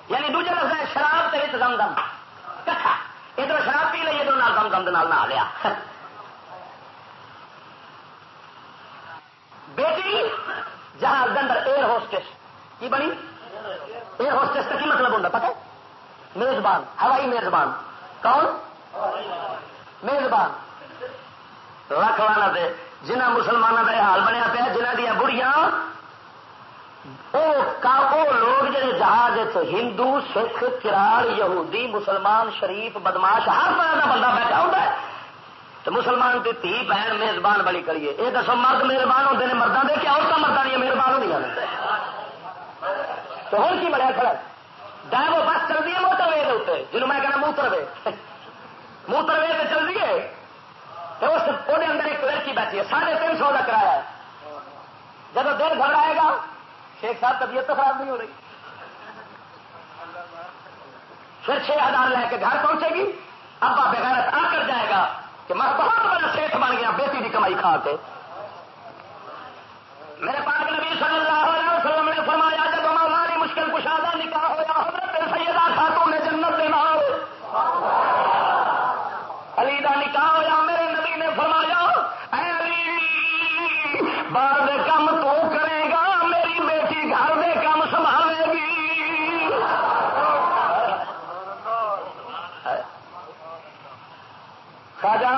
یعنی دوجے لفظ ہے شراب تیرے دم دم ادھر شراب پی لئی ادھر دم دم نال نہ لیا۔ بیٹی، جہاز اندر ایئر ہوسٹس کی بنی؟ ایئر ہوسٹس کا کی مطلب ہوتا پتہ میزبان، ہوائی میزبان۔ کون؟ میزبان۔ رکھ لانا دے جنہ مسلمانوں کا حال بنیا پیا جنہ دیا بڑیاں وہ لوگ جڑے جہاز ہندو، سکھ کراڑ یہودی، مسلمان، شریف، بدماش، ہر طرح کا بندہ بیٹھا ہوتا ہے۔ تو مسلمان کی تھی بہن، میزبان بڑی کریے۔ یہ دسو، مرد میزبان ہوتے ہیں مردوں دے کہ عورتیں مردہ نہیں میزبان ہونی تو ہوں کی بڑا کھڑا ڈائ وہ بس چل رہی ہے موٹر وے اتنے جنوب میں کہنا موتر وے۔ موتر وے چل رہی ہے تو اس اندر ایک لڑکی بیٹھی ہے، ساڑھے تین سو کا کرایہ ہے۔ جب دل گھبرائے گا، شیخ صاحب طبیعت تو خراب نہیں ہو رہی پھر چھ ہزار لے کے گھر پہنچے گی۔ ابا بغیرت آ کر جائے گا کہ میں بہت بڑا شیخ بن گیا، بیٹی کی کمائی کھا کے۔ میرے پاک نبی صلی اللہ علیہ وسلم نے فرمایا جب ہماری مشکل کشادہ نکاح ہوا حضرت سیدہ خاتون نے جنت دینا علی کا نکاح ہوا میرے نبی نے فرمایا اے علی بعد کم تو کرے گا میری بیٹی گھر میں کم سنبھالے گی خواجہ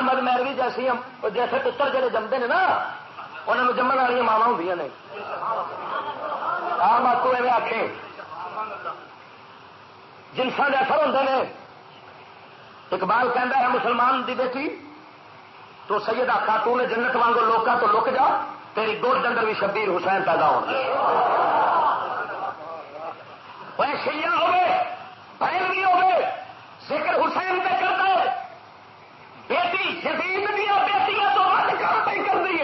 احمد میروی جیسی جیسے پتر جڑے جمتے ہیں نا انہوں جمن والی ماوا ہوں نے۔ آم آپ ایویں آخ جنسا کے اثر ہوتے ہیں اقبال کہہ ہے، مسلمان دی بیٹی، تو سید آخا تو نے جنت وانگو لوکا تو لک جا، تیری گود اندر بھی شبیر حسین پیدا ہو شیا ہوگے بہن بھی ہوگے ذکر حسین پہ کرتا ہے بیٹی شفیق دیا بیٹیاں تو ہر کام پہ کر دی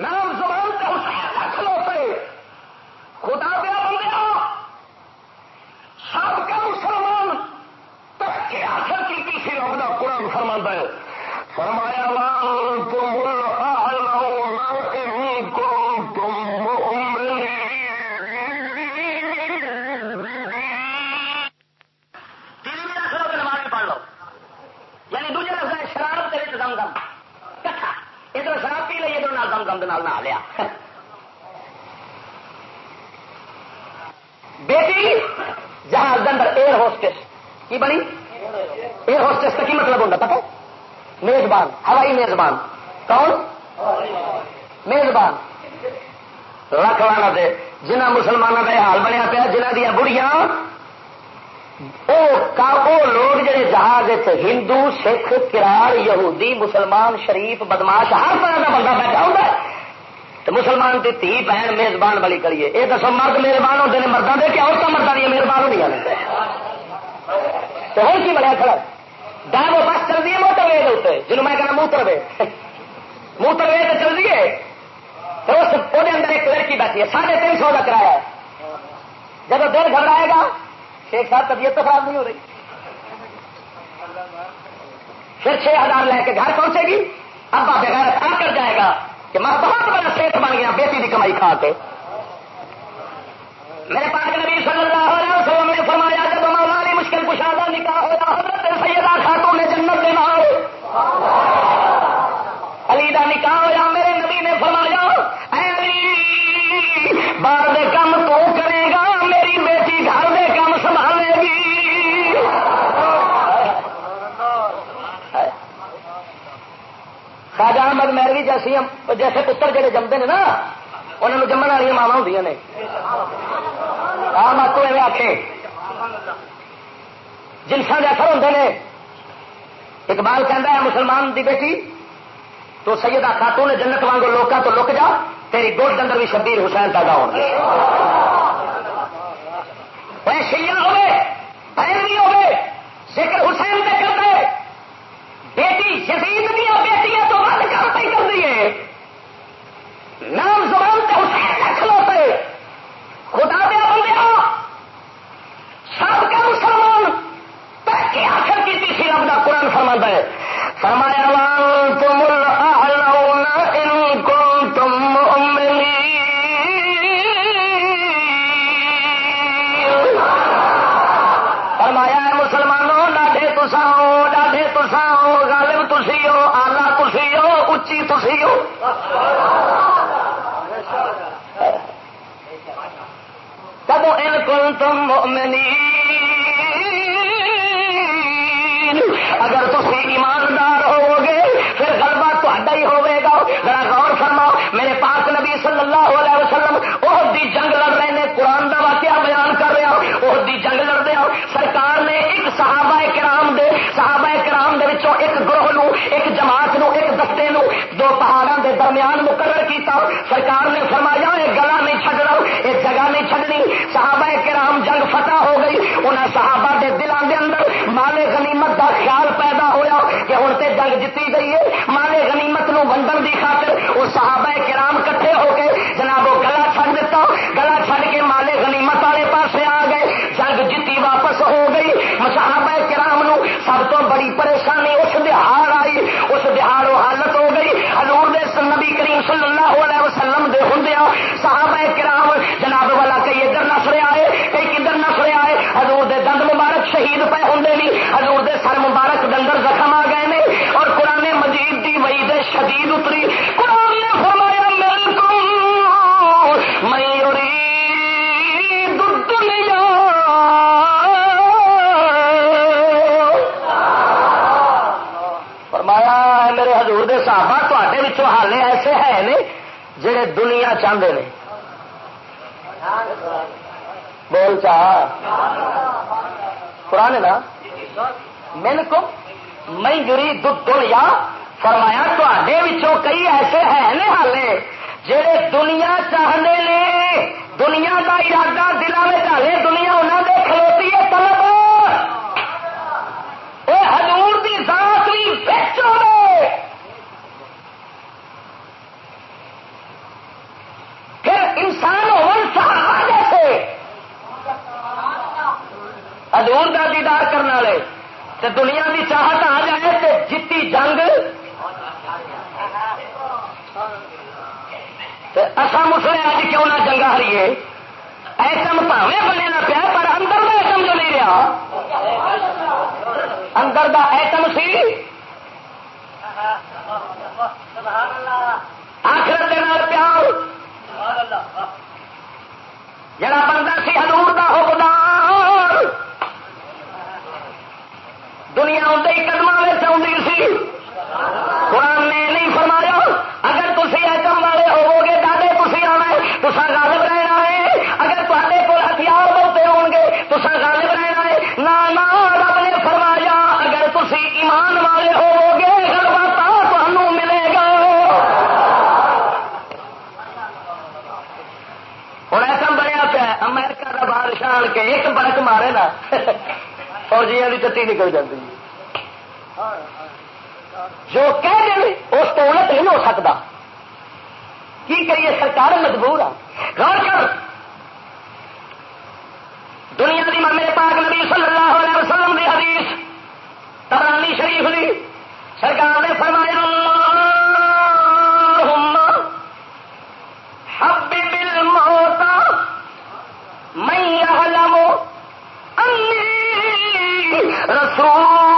نام زبان کا حسین رکھ پہ۔ خدا دیا بندیا سب کا مسلمان تک کے آخر کی کسی رب کا قرآن فرماتا ہے۔ فرمایا ہوا دم نہ لیا بیٹی جہاز اندر ایئر ہوسٹس کی بنی ایئر ہوسٹس کا کی مطلب ہوتا پتہ میزبان ہوائی میزبان کون میزبان لکھ لانا دے جنہ مسلمانوں کا حال بنیا پیا جنہ دیا بڑیاں وہ لوگ جڑے جہاز ہندو، سکھ، کرار، یہودی، مسلمان، شریف، بدماش، ہر طرح کا بندہ بیٹھا ہوتا ہے۔ تو مسلمان کی تھی بہن میزبان والی کریے یہ دسو، مرد میزبان ہوتے ہیں مردوں کے کہ عورتیں مردوں دیا میزبان ہوئی تو ہوں کی بڑا کھڑا ڈر وہ بس چل رہی ہے موٹر وے اتنے جنوب میں کہنا موتر وے۔ موتر وے تو چل رہی ہے۔ تو اس اندر ایک لڑکی بیٹھی ہے، ساڑھے تین سو کا کرایہ ہے۔ جب دل گھبرائے گا شیخ صاحب طبیعت تو خراب نہیں ہو رہی۔ پھر چھ ہزار لے کے گھر پہنچے گی۔ ابا بغیر آ کر جائے گا کہ میں بہت بڑا سیٹ بن گیا، بیٹی کی کمائی کھا کے۔ میرے پاس نبی صلی اللہ علیہ وسلم نے فرمایا، جب مولا علی مشکل کشادہ نکاح ہوتا، حضرت سیدہ خاتون نے جنت دینا علی کا نکاح ہوا میرے نبی نے فرمایا، اے علی بار دے کم تو کرے گا۔ خواجہ احمد میروی جیسی جیسے پتر جڑے جمتے ہیں نا، انہوں جمن والی ماوا ہوں نے۔ آ ماتو ایویں آخ جنسا کے اثر ہوتے ہیں اقبال کہہ ہے، مسلمان دی بیٹی، تو سیدہ خاتون نے جنت وانگو لوکا تو لک جا، تیری گوشت اندر بھی شبیر حسین پیدا ہو گئے شیعہ ہوئے پیروی ہوئے، ذکر حسین پہ کرتے بیٹی یزید دیا بیٹیاں تو بند کر پہ کر دیے نام زبان کے حسین نہ پہ خدا دیا بندے سب کا مسلمان۔ ترقی آخر کی تیسری رب کا قرآن فرما ہے۔ فرمایا تم ان ہو اچھی تسی ہو کب ان کو تم اگر تسی ایماندار ہو گے پھر غلبہ تا ہی ہوے گا۔ ذرا غور فرماؤ، میرے پاک نبی صلی اللہ علیہ وسلم وہ دی جنگ لڑ رہے ہیں قرآن کا واقعہ بیان کر رہا وہ دی جنگ لڑ رہا سرکار نے ایک صحابہ کرام دے، صحابہ کرام دے وچوں ایک گروہ نو، ایک جماعت نو ایک دستے نو دو پہاڑوں دے درمیان مقرر کیتا، سرکار نے فرمایا یہ گلا نہیں چھڈنا یہ جگہ نہیں چھڈنی۔ صحابہ کرام جنگ فتح ہو گئی، انہاں صحابہ دے دلان دے اندر مال غنیمت دا خیال پیدا ہویا کہ ہوں تے جنگ جیتی گئی ہے۔ مال غنیمت نو ونڈن دی خاطر وہ صحابہ کرام کٹھے ہو کے جناب وہ گلا چھڈ دیتا گلا چھڈ کے مال غنیمت والے پاسے آ گئے۔ جنگ جیتی واپس ہو گئی۔ صحابہ کرام نو سب تو صلی اللہ علیہ وسلم دے ہوں صحابہ کرام جناب والا کئی ادھر نسرے آئے کئی کدھر نسرے آئے، حضور دے دند مبارک شہید پہ ہوں نہیں حضور دے سر مبارک دندر زخم آ گئے نے، اور قرآن مجید دی وئی دے شدید اتری۔ قرآن نے فرمایا بالکل میں فرمایا میرے حضور دے صحابہ تے حالے ایسے ہے نے جڑے دنیا چاہتے ہیں بول چاہ قرآن نا؟ من کو میں گری دنیا فرمایا تے کئی ایسے ہیں نے حالے جڑے دنیا چاہتے نے۔ دنیا کا ارادہ دلوں میں ہالے دنیا انہوں نے کھلوتی ہے طلب۔ اے حضور دی ذات بھی بیچو پھر انسان ہو صحابہ جیسے کا دیدار کرنے والے تو دنیا کی چاہت آ جائے تو جیتی جنگ۔ اصا مسلے اج کیوں نہ جنگا ہریے؟ ایٹم پاوے بنے نہ پیا، پر اندر کا ایٹم جو نہیں رہا۔ اندر دا ایٹم سی۔ آخرت پیار۔ جڑا بندہ سی ہزور کا حکمدار دنیا اندر ہی قدم آدھی سی۔ قرآن نے نہیں فرمایا، اگر تھی ایٹم والے ہوو گے دادے تھی آنا تو غالب رہنا ہے۔ اگر تے کو ہتھیار بہتے ہو گے تو غالب رہنا ہے۔ نہ رب نے فرمایا، اگر تھی ایمان والے ہوو گے غلبہ تمہوں ملے گا ہوں ایسا بنیا پیا امریکہ کا بادشاہ آن کے ایک بڑک مارے نا فوجیاں کی چٹی نکل جاتی جو کہہ دیں اس کو الٹ نہیں ہو سکتا۔ کی کریے، سرکار مجبور آ غور کر۔ دنیا کی میرے پاک نبی صلی اللہ علیہ وسلم کی حدیث تبرانی شریف لی سرکار نے فرمایا حب بل موتا میں رسول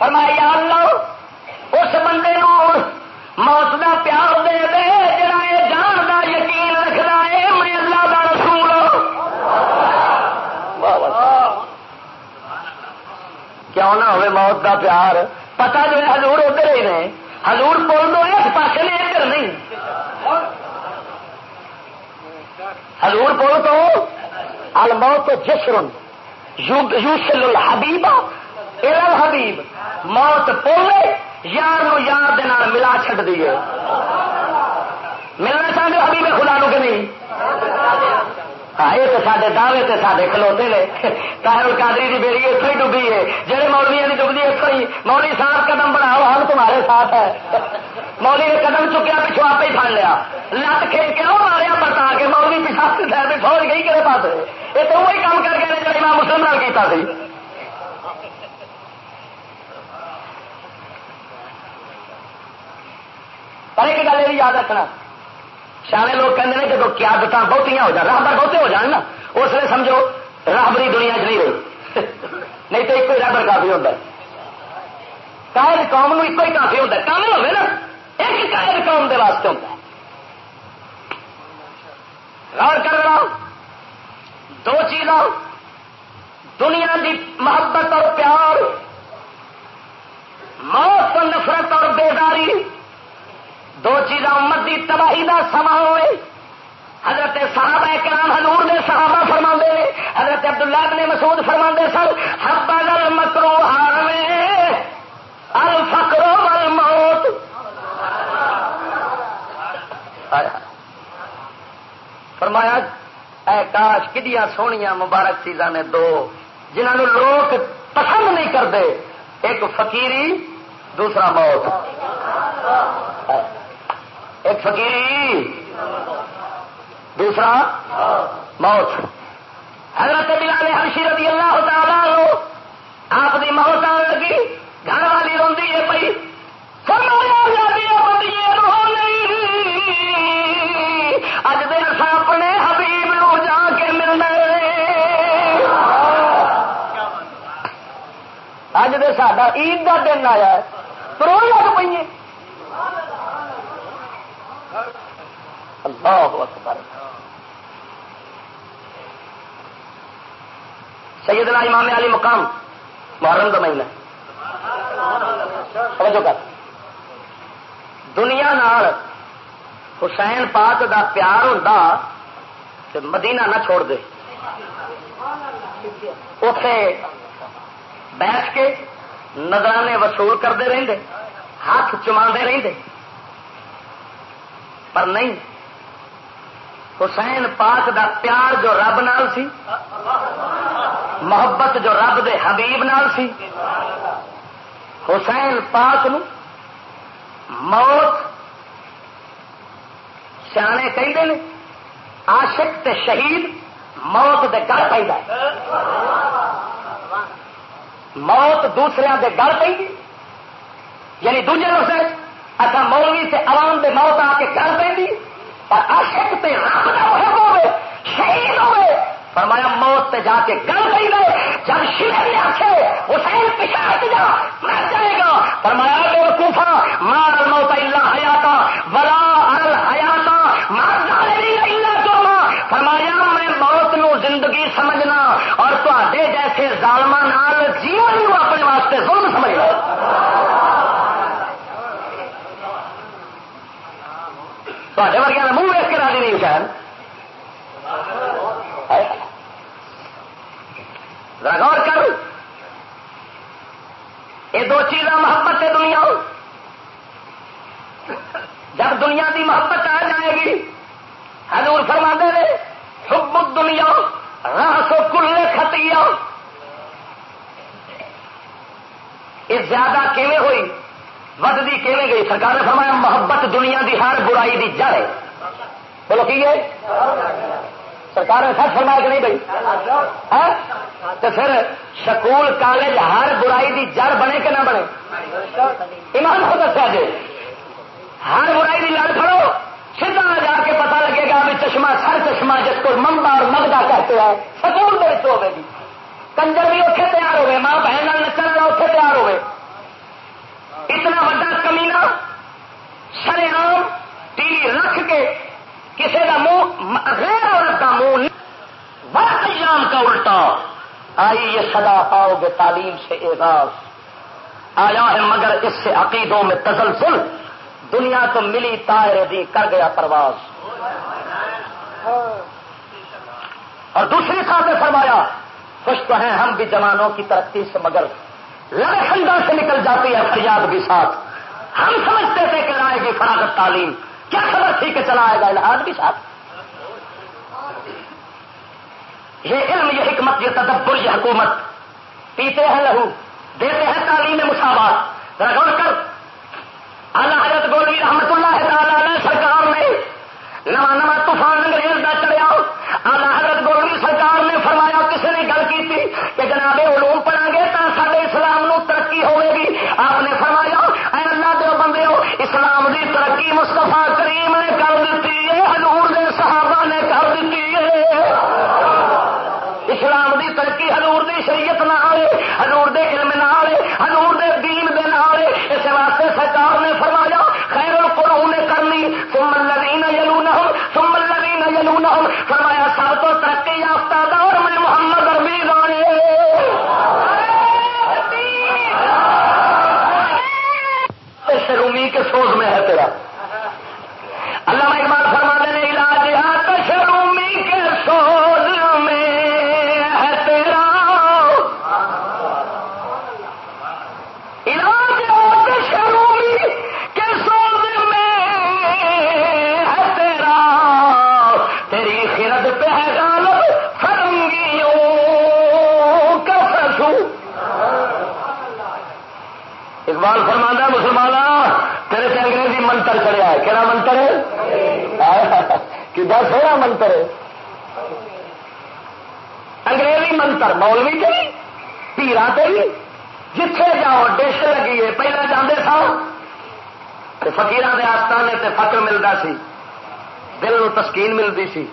فرمایا اللہ، اس بندے نو موت دا پیار دے دے، جڑا یہ جان دا یقین رکھنا ہے میں اللہ دا رسول ہاں۔ کیوں نہ ہوئے موت دا پیار پتا جو ہے ہزور ادھر ہی نے ہزور بول دو اس پاس نے ادھر نہیں. ہزور بول تو الموت جسرن یوسل الحبیبہ حبیب موت پوے یار نو یار دے ملا چڈ دیے ملنا چاہتے حبیب خدا نو کہ نہیں؟ یہ تو سارے دعوے سے سارے کھلوتے نے۔ تاہر کادری کی بیڑی اتو ہی ڈبی ہے۔ جہے مولویا کی ڈبدی اتو ہی۔ مولی صاحب قدم بڑھاؤ، ہم تمہارے ساتھ ہے مولی نے قدم چکیا پچھو آپ ہی پڑ لیا۔ لت کھیل کے وہ ماریا پرتا کے۔ مولوی پیچھا فوج گئی کہ پاس یہ تو وہی کام کر کے جی میں مسلم نال کیا پر ایک گل یہ یاد رکھنا۔ سیانے لوگ کہتے ہیں جب کیا دتا بہت ہو جان راہبر بہتے ہو جان نا، اس لیے سمجھو راہبری دنیا چ نہیں رہی نہیں تو ایک ہی راہبر کافی ہوتا قائد قوم ایک ہی کافی ہوتا کامل نا۔ ایک قائد قوم کے واسطے ہوتا ہے۔ غور کر رہا دو چیزوں دنیا کی محبت اور پیار۔ موت نفرت اور بیداری۔ دو چیزاں امت کی تباہی کا سما ہوئے۔ حضرت صحابہ کرام حضور نے صحابہ فرما نے، حضرت عبداللہ نے مسعود فرما سر ہب مکرو ہار میں الفکرو ول موت فرمایا، اے کاش کدیا سویا مبارک چیزاں نے دو جنہوں لوگ پسند نہیں کرتے، ایک فقیری، دوسرا موت۔ ایک فقیری دوسرا موت۔ حضرت بلال حرشی رضی اللہ تعالیٰ لو آپ کی موت آن لگی، گھر والی روی ہے پی اج دن اپنے حبیب نو جا کے ملنا اج دے ساڈا عید کا دن آیا تو لگ پہ اللہ اکبر۔ سیدنا امام علی مقام، محرم کا مہینہ۔ سمجھو کر۔ دنیا نال حسین پاک دا پیار ہوتا تو مدینہ نہ چھوڑ دے۔ اتے بیٹھ کے نظرانے وصول کرتے رہتے ہاتھ چما رہتے پر نہیں. حسین پاک دا پیار جو رب نال سی، محبت جو رب دے حبیب نال سی، حسین پاک نو موت سیانے کہیں نے، عاشق تے شہید موت دے گل پہ موت دوسرے دے گل پہ یعنی دوجے لفظ اچھا مولوی سے عوام دے موت آ کے گل پہ پر عاشق تے رب دا محب ہوئے، شہید ہوئے، فرمایا موت پہ جا کے گل پہ گئے جب شیر نے آخے حسین پیچھا ہٹ جا، مر جائے گا۔ فرمایا بے وقوفا مار الموت اللہ حیاتا، ولا ال حیاتا مار اللہ جرما فرمایا، میں موت نو زندگی سمجھنا اور تے جیسے ظالمان نال جیون نو اپنے واسطے ظلم سمجھنا۔ تے ورگیا کا منہ ویس کے راضی نہیں شاید غور کر۔ یہ دو چیزاں محبت ہے دنیا جب دنیا کی محبت آ جائے گی، حضور فرما دے رہے حب دنیا راہ سو کل خطیا یہ زیادہ کیویں ہوئی؟ ودی کیویں گئی؟ سرکار نے فرمایا، محبت دنیا دی، ہر برائی دی جڑ ہے۔ بولو کی ہے؟ سرکار نے سچ فرمایا کہ نہیں بھائی؟ ہاں؟ تو پھر سکول، کالج، ہر برائی دی جڑ بنے کہ نہ بنے؟ ایمان کو دسیا جی۔ ہر برائی دی لڑ پڑو سیدھا جا کے پتا لگے گا بھی چشمہ، سر چشمہ جس کو ممبا اور مگدا کہتے ہیں، سکول میں ہوگی گی۔ کنجر بھی اتنے تیار ہوئے ماں بہن نچن والا اتنے تیار ہوئے اتنا وا کمینا سر عام ٹی وی رکھ کے کسی کا منہ غیر عورت کا منہ بڑا ایام کا الٹا. آئی یہ سدا پاؤ گے تعلیم سے اعزاز. آیا ہے مگر اس سے عقیدوں میں تزلزل. دنیا تو ملی تائر دی، کر گیا پرواز. اور دوسری ساتھ نے فرمایا، خوش تو ہیں ہم بھی جوانوں کی ترقی سے مگر لڑکھنڈا سے نکل جاتی ہے فریاد کے ساتھ۔ ہم سمجھتے تھے کہ لائے گی فراغت تعلیم۔ کیا خبر تھی کہ چلا آئے گا الحاد کے ساتھ یہ علم، یہ حکمت، یہ تدبر، یہ حکومت۔ پیتے ہیں لہو، دیتے ہیں تعلیم مساوات۔ رگڑ کر۔ اللہ حضرت گولوی رحمت اللہ تعالی نے سرکار نے نواں نواں طوفان انگریز کا چڑیا اللہ حضرت گولوی سرکار نے فرمایا کسی نے گل کی تھی کہ جناب علوم پڑھا گے تو سارے اسلام نو ترقی ہوے گی آپ نے فرمایا اے اللہ دے بندے اسلام دی ترقی مستفا کریم نے کر دیتی ہے، حضور دے صحابہ نے کر دیتی ہے۔ اسلام دی ترقی حضور دی شریعت نہ آئے حضور دے علم نہ آئے حضور دے دین دے نہ اس واسطے سرکار نے فرمایا خیر القرون نے کرنی، ثم الذین یلونہم، ثم الذین یلونہم۔ فرمایا، سب تو ترقی یافتہ دور میں محمد عربی گانے رومی کے سوز میں ہے تیرا۔ اللہ اقبال فرما دینے علاج آتش رومی کے سوز میں ہے تیرا۔ علاج آتش رومی کے سوز میں ہے تیرا۔ تیری خرد پہ ہے غالب فرنگیوں کا فسو اقبال فرمانا مسلمان منتر چڑھیا ہے کہڑا منتر ہے؟ کہ دس ہوا منتر ہے؟ انگریزی منتر مولوی کے پیرا کے جتھے جاؤ ڈش لگی ہے پہلے جانے سو فکیر کے آستانے تے فکر ملتا سی دل نو تسکین ملتی سی۔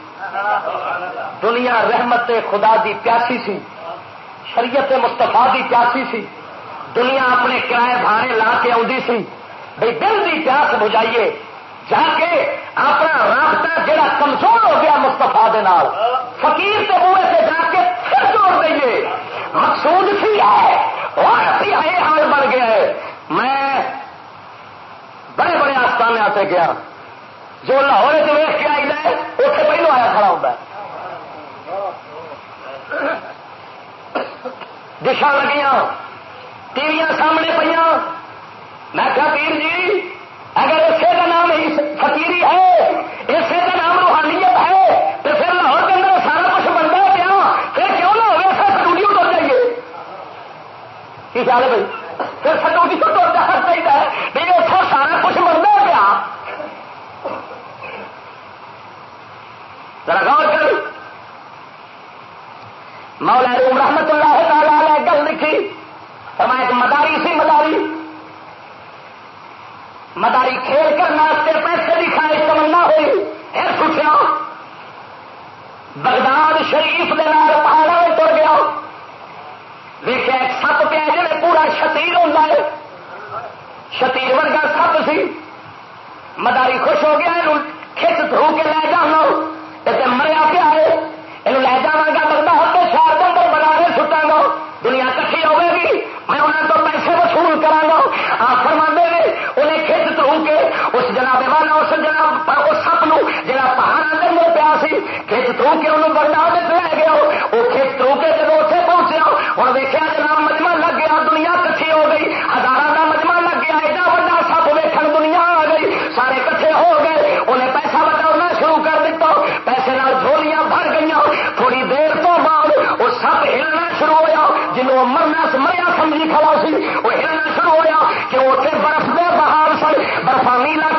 دنیا رحمت خدا دی پیاسی سی شریعت مستفا دی پیاسی سی۔ دنیا اپنے کرائے بھاڑے لا کے آدھی سی۔ بھائی دل کی پیاس بجائیے جا کے اپنا رابطہ جڑا کمزور ہو گیا مستفا فقیر کے بوئے سے جا کے پھر جوڑ دئیے۔ مقصود سی ہے اور یہ حال بن گیا ہے۔ میں بڑے بڑے آستانے آتے گیا۔ جو لاہور سے ویس کے آئی جائے اسے پہلو آیا کھڑا ہوتا ہے۔ دشا لگیاں، ٹی وی سامنے پہ میں کہا، پیر جی اگر اسے کا نام فقیری ہے اسے کا نام روحانیت ہے، تو پھر لاہور کے اندر سارا کچھ بنتا ہے پیا پھر کیوں نہ ہوگا سر اسٹوڈیو تو جائیے? کی خیال ہے بھائی؟ پھر اسٹوڈیو تو جانا چاہیے نہیں اتوں سارا کچھ بنتا ہے پیا ذرا غور کر۔ مولا روم رحمت اللہ تعالی گل لکھی، فرمایا ایک مداری سی مداری مداری کھیل کر ناستے پیسے بھی کھائے تمنا ہوئی۔ پھر سوچا بغداد شریف کے نال پہاڑوں میں تر گیا۔ دیکھا ایک سپ پیا جی پورا شتیر ہوتا ہے۔ شتیر ورگا سپ سی۔ مداری خوش ہو گیا یہ کھچ دھو کے لے جانا مریا پیا ہے یہ لے کھچ دھو کے انہوں بگداد لے گیا وہ کھچ دھو کے جب اتنے پہنچیا ہوں دیکھا جناب مجمع لگ گیا، دنیا کٹھی ہو گئی۔ ہزار کا مجمع لگ گیا، ایڈا وا سپ ویکن دنیا آ گئی۔ سارے کٹھے ہو گئے، انہیں پیسہ بچاؤنا شروع کر دیتا پیسے نال جھولیاں بھر گئی تھوڑی دیر تو بعد وہ سپ ہلنا شروع ہوا جنوب مرنا مریا سمجھی کھڑا سی، وہ ہلنا شروع ہوا کہ اتنے برف دے بہار سن۔ برفانی علاقے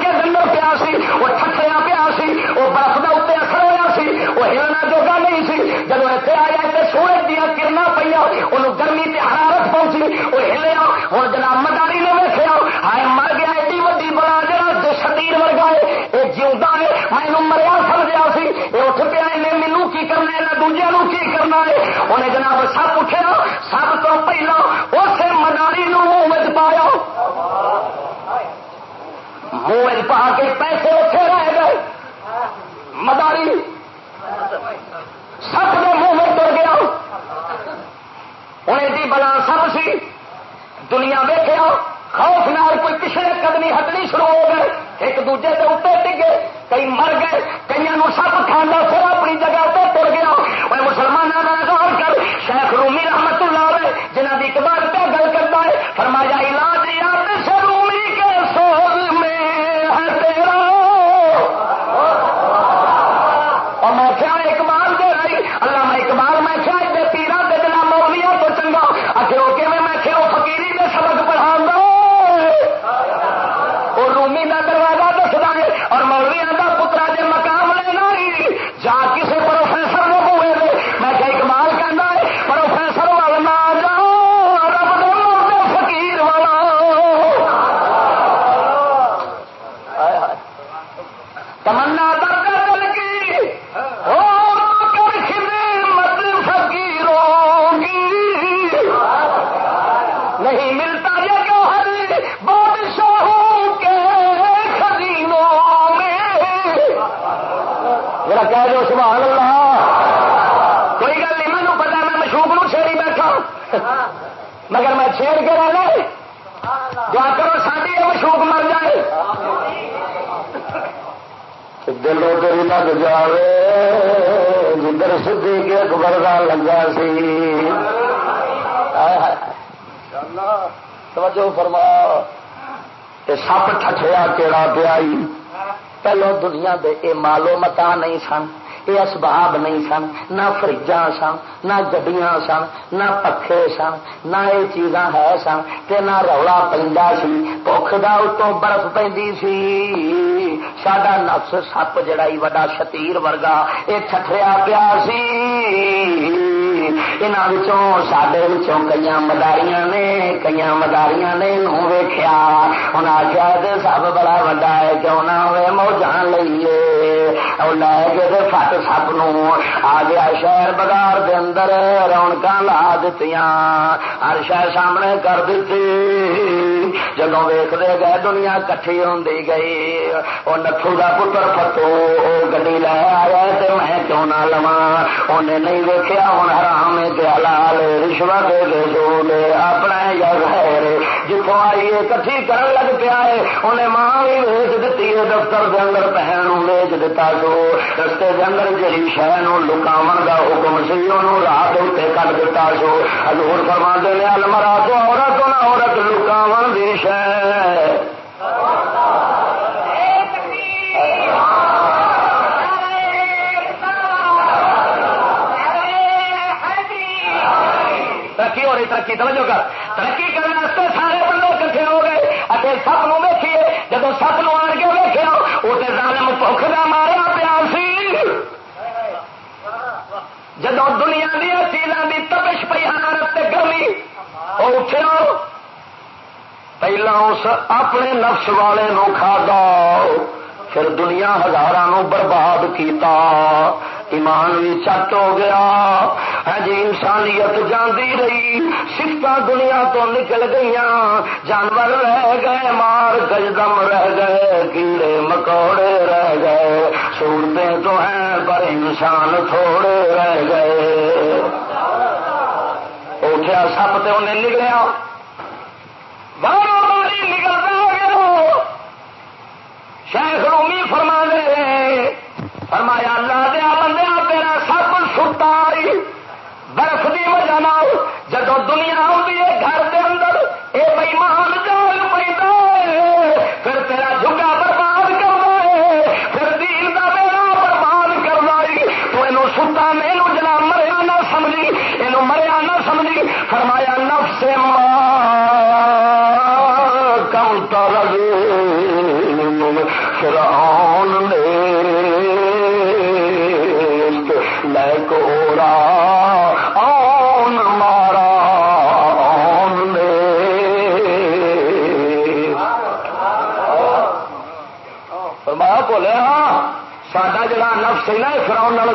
ہلنا سی جب اتنے آیا تو سورج دیا کرنا پہ انہوں گرمی تے حرارت پہنچی۔ وہ ہلیا ہوں جناب مداری نے ویسیا ہاں۔ ہائے مر گیا ایڈی وی بنا جا شتیر ورگا ہے۔ یہ جیوا ہے۔ میں مریا سمجھا سی۔ یہ اٹھ پیا مینو کی کرنا ہے دوجے کی کرنا ہے۔ انہیں جناب سب اٹھیا ہاں۔ سب تو پہلا اسے مداری منہ پایا۔ منہ پا کے پیسے اٹھے رہ گئے۔ مداری سب کے منہ میں تر گیا۔ انہیں دی بلا سب سی۔ دنیا ویخیا خوف نال کوئی پچھلے قدمی ہٹنی شروع ہو گئے۔ ایک دوجے کے اتنے ڈگے۔ کئی مر گئے۔ کئی سب کھانا پھر اپنی جگہ پہ تر گیا۔ وہ مسلمانوں کا غور کر۔ شیخ رومی رحمت اللہ جنہ کی اقبال پہ گل کرتا ہے، فرمایا مگر میں چھیڑ کے رہنا دعا کرو ساری یہ مشوق مر جائے۔ دلوں تیری لگ جاوے، جدھر سدھی کے اکبر کا لگا سی۔ توجہ فرما۔ سپ ٹھٹیا کیڑا پیائی۔ پہلو دنیا دے اے مالو متا نہیں سن۔ یہ اسباب نہیں سن نہ فریجاں سن نہ گڈیاں سن نہ پکھے سن نہ یہ چیزاں ہے سن تے نہ رولا پہ سی بخ دا اتوں برف پی سی سڈا نفس سپ جڑا ہی وڈا شتیر ورگا یہ ٹھٹریا پیا سی سڈے کئی مداریاں نے کئی مداریاں نے ویخیا ہوں آخیا سب بڑا وا ہے کیوں نہ ہوئے موجہ لئیے وہ لے کے فٹ سپ نو آ گیا شہر بازار دے اندر رونق لا دیتی ہر شہر سامنے کر دیتی۔ جدو ویختے گئے دنیا کٹھی ہوں گئی۔ وہ نتھو کا پتر فتو گی لے آیا تو میں کیوں نہ لوا انہیں نہیں ویکیا ہوں حرام کے حلال رشوت دے سولے اپنا یا غیر۔ جتوں آئیے کٹھی کرن لگ پیا ہے۔ انہیں ماں بھی ویچ دیتی ہے، دفتر کے اندر پہن ویچ دیتا سو رستے کے اندر جی شہر لکاو کا حکم سی انہوں رات اتنے کٹ دیتا سو ہزور فرما دے المرا تو عورت نہ عورت لکاو دی شہ ترقی ہو رہی ترقی توجہ کر ترقی کرنے گئے اچھے سپ نو ویکھیے جب سپ نو آن کے ویکیا اسے ظالم بخ کا ماریا پیا سی۔ جب دنیا دیا چیزوں کی تپش پی حرارت گرمی وہ اٹھیا پہلا اس اپنے نفس والے نو کھا پھر دنیا ہزار برباد کیتا۔ ایمان بھی چٹ ہو گیا۔ ہاں جی انسانیت جاندی رہی۔ سفت دنیا تو نکل گئی جانور رہ گئے، مار گجدم رہ گئے، کیڑے مکوڑے رہ گئے۔ سورتیں تو ہیں، پر انسان تھوڑے رہ گئے۔ اٹھیا، سپ تو انہیں نکلیا۔ بارہ باری نکلتا گیا۔ شیخ رومی فرما دے فرمایا، اللہ دیا بندیا تیرا سب ستا برف کی وجہ نہ جدو دنیا آتی ہے، گھر کے اندر یہ بئیمان جال پہ پھر تیرا جگا برباد کرنا ہے پھر دین کا میرا برباد کرنا تو یہ ستا میرے جنا مریا نہ سمجھی یہ مریا نہ سمجھی، فرمایا، نفس ماں کم تر فرعون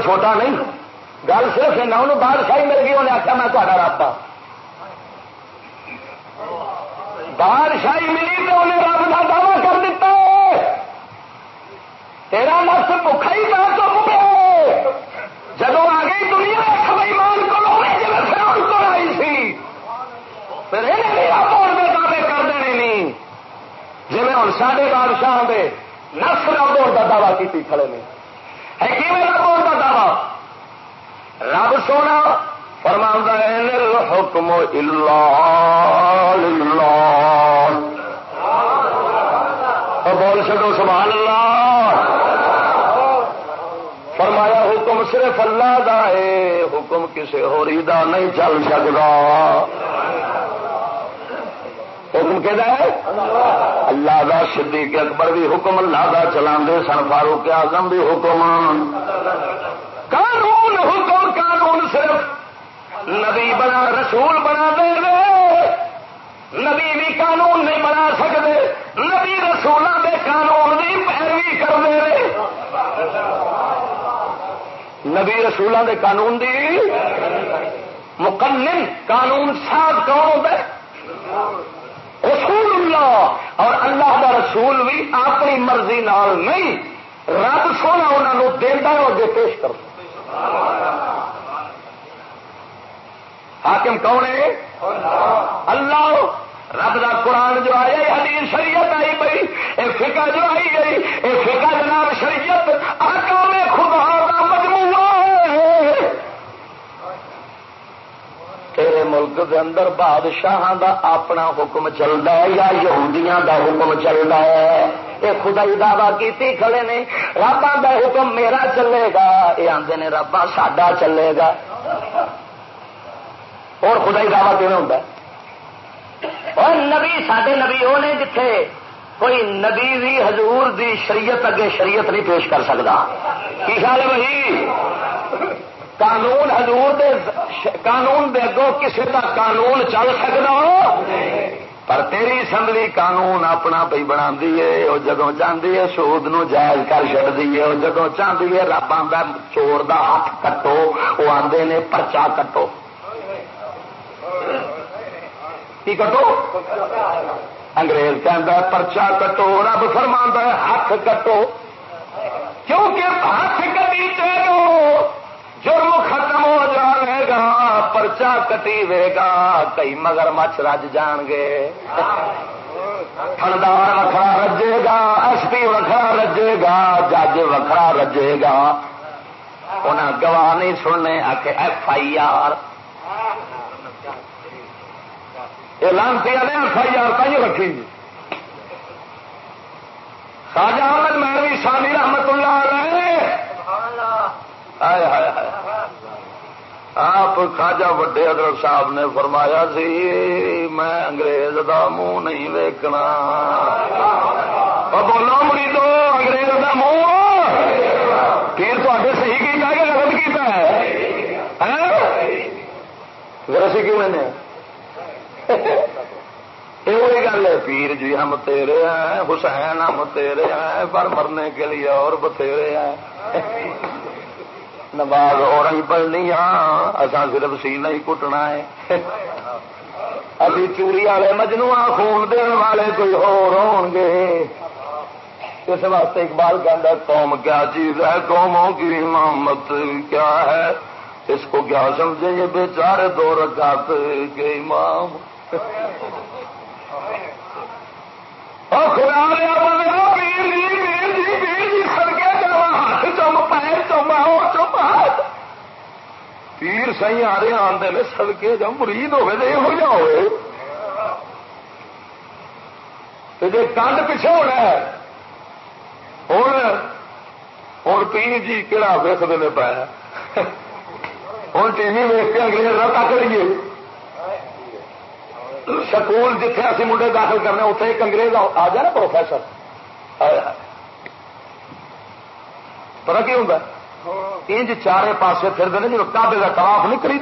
چھوٹا نہیں۔ گل صرف ہے نہ انہوں بادشاہی مل گئی انہیں آخیا میں تا رابطہ ہاں۔ بادشاہی ملی تو انہیں رب کا دعوی کر دیتا تیرا نفس بکھا ہی پہ تو پکے جب آ گئی دنیا سبئی مان کو جی فراؤن کو آئی سی۔ پھر یہ رب ہونے دعوے کر دینے نہیں جی ہوں سارے بادشاہ دے نفس رب ہونے کا دعوی کی کھڑے نہیں رب کا دعوی رب سونا فرما حکم بول چلو سبحان اللہ فرمایا، حکم صرف اللہ دا ہے، حکم کسی ہوری دا نہیں چل سکتا حکم کہ اللہ دا صدیق اکبر بھی حکم اللہ دا چلا سن، فاروق اعظم بھی حکم۔ قانون حکم، قانون صرف نبی بنا، رسول بنا دے نبی بھی قانون نہیں بنا سکتے نبی رسولوں کے قانون کی پیروی کرتے نبی رسولوں کے قانون دی مکمل قانون صاحب کون ہوتا ہے؟ رسول اللہ اور اللہ کا رسول بھی اپنی مرضی نال نہیں، رب سونا انہوں دینا اور پیش کر حاکم کون ہے؟ اللہ۔ رب کا قرآن جو آیا حدیث شریعت آئی بھائی یہ فکا جو آئی گئی، یہ فکا جناب شریعت آکام خدا کا مجموعہ ہے تیرے ملک دے اندر بادشاہ دا اپنا حکم چلتا ہے یا یہودیاں دا حکم چلتا ہے؟ یہ خدائی دعوی کی کھڑے نے رابا دا حکم میرا چلے گا۔ یہ آدھے نے رابا ساڈا چلے گا۔ اور خدائی دعوی کیون ہوتا ہے؟ اور نبی سڈے نبی وہ نے جتھے کوئی نبی بھی حضور دی شریعت اگے شریعت نہیں پیش کر سکتا کی خیال ہے بھائی قانون حضور دے قانون دے اگوں کسی کا قانون چل سکتا پر تیری اسمبلی قانون اپنا پی بنا وہ جگہ چاہتی ہے، سود نو جائز کر چڑتی ہے وہ جگہ چاہتی ہے، رب آدھا چور دا ہاتھ کٹو وہ آدھے نے پرچا کٹو۔ کی کٹو؟ انگریز کہ پرچا کٹو، رب فرما ہاتھ کٹو۔ کیونکہ ہاتھ کٹی چاہو جرم ختم ہو جائے گا پرچا کٹی وے گا، کئی مگر مچھ رج جان گے۔ تھندار وکھرا رجے گا، ایس پی وکھرا رجے گا، جج وکھرا رجے گا۔ انہیں گواہ نہیں سننے آ کے ایف آئی آر۔ لانتی والے ایف آئی آر کہیں رکھی۔ خاجہ احمد مہروی سامی رحمت اللہ علیہ آپ خاجا وڈے حضرت صاحب نے فرمایا سی، میں انگریز دا منہ نہیں ویکنا۔ بولو مری دو انگریز دا منہ۔ پھر تے صحیح کیتا کہ غلط کیتا ہے؟ ہاں؟ پھر اسی کیوں لینے؟ یہ گل ہے، پیر جی ہم تیرے ہیں، حسین ہم تیرے ہیں، پر مرنے کے لیے اور بتھیرے ہیں۔ نواز اور ہی پڑنی ہاں اصا صرف سینا ہی کٹنا ہے۔ ابھی چوری والے مجنو خون دن والے کوئی ہو گے۔ اس واسطے اقبال کہ قوم کیا چیز ہے؟ قوموں کی امامت کیا ہے؟ اس کو کیا سمجھے؟ یہ بیچارے دو رکعت کے امام۔ خدا ہاتھ چم پیر چما چم پیر سی آ رہے آدھے نے سڑکے جب مرید ہوئے تو یہ ہو ہوئے۔ جی کنڈ پیچھے ہونا ہے ہوں ہوں پی جی کہڑا ویستے پایا۔ ہوں ٹی وی ویس کے انگریز نہ تک لیے سکول جتنے اسی منڈے داخل کرنے اتنے ایک انگریز آ جائے نا پروفیسر۔ پتا کی ہوں انج چارے پاسے پھرتے ہیں جب کابے کا تلاف نہیں کری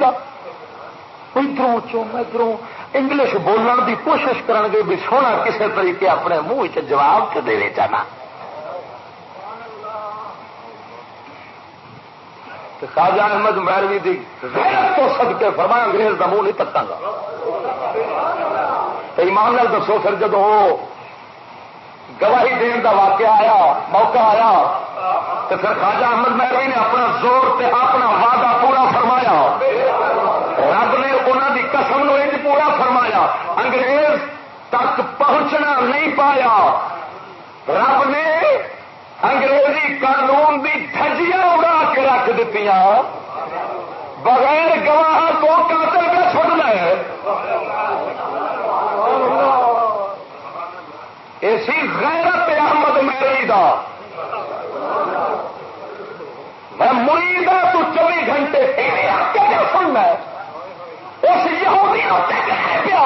ادھروں چوم ادھروں۔ انگلش بولن کی کوشش کرنے بھی سونا کسی طریقے اپنے منہ جواب چ دے چاہنا خواجہ احمد میروی کی غیرت تو سد کے فرمایا انگریز کا منہ نہیں تکا گا۔ ایمان لال دسو پھر جب گواہی دین کا واقعہ آیا، موقع آیا۔ تو پھر خواجہ احمد میروی نے اپنا زور تے اپنا وعدہ پورا فرمایا۔ رب نے انہوں کی قسم نو پورا فرمایا۔ انگریز تک پہنچنا نہیں پایا۔ رب نے انگریزی قانون کی دھجیاں اڑا کے رکھ دیتی بغیر گواہ کو قاتل کا چھوڑنا ہے اسی غیرت احمد میری دا۔ میں مرید ہاں تو چوبی گھنٹے سننا اس یہودی پیا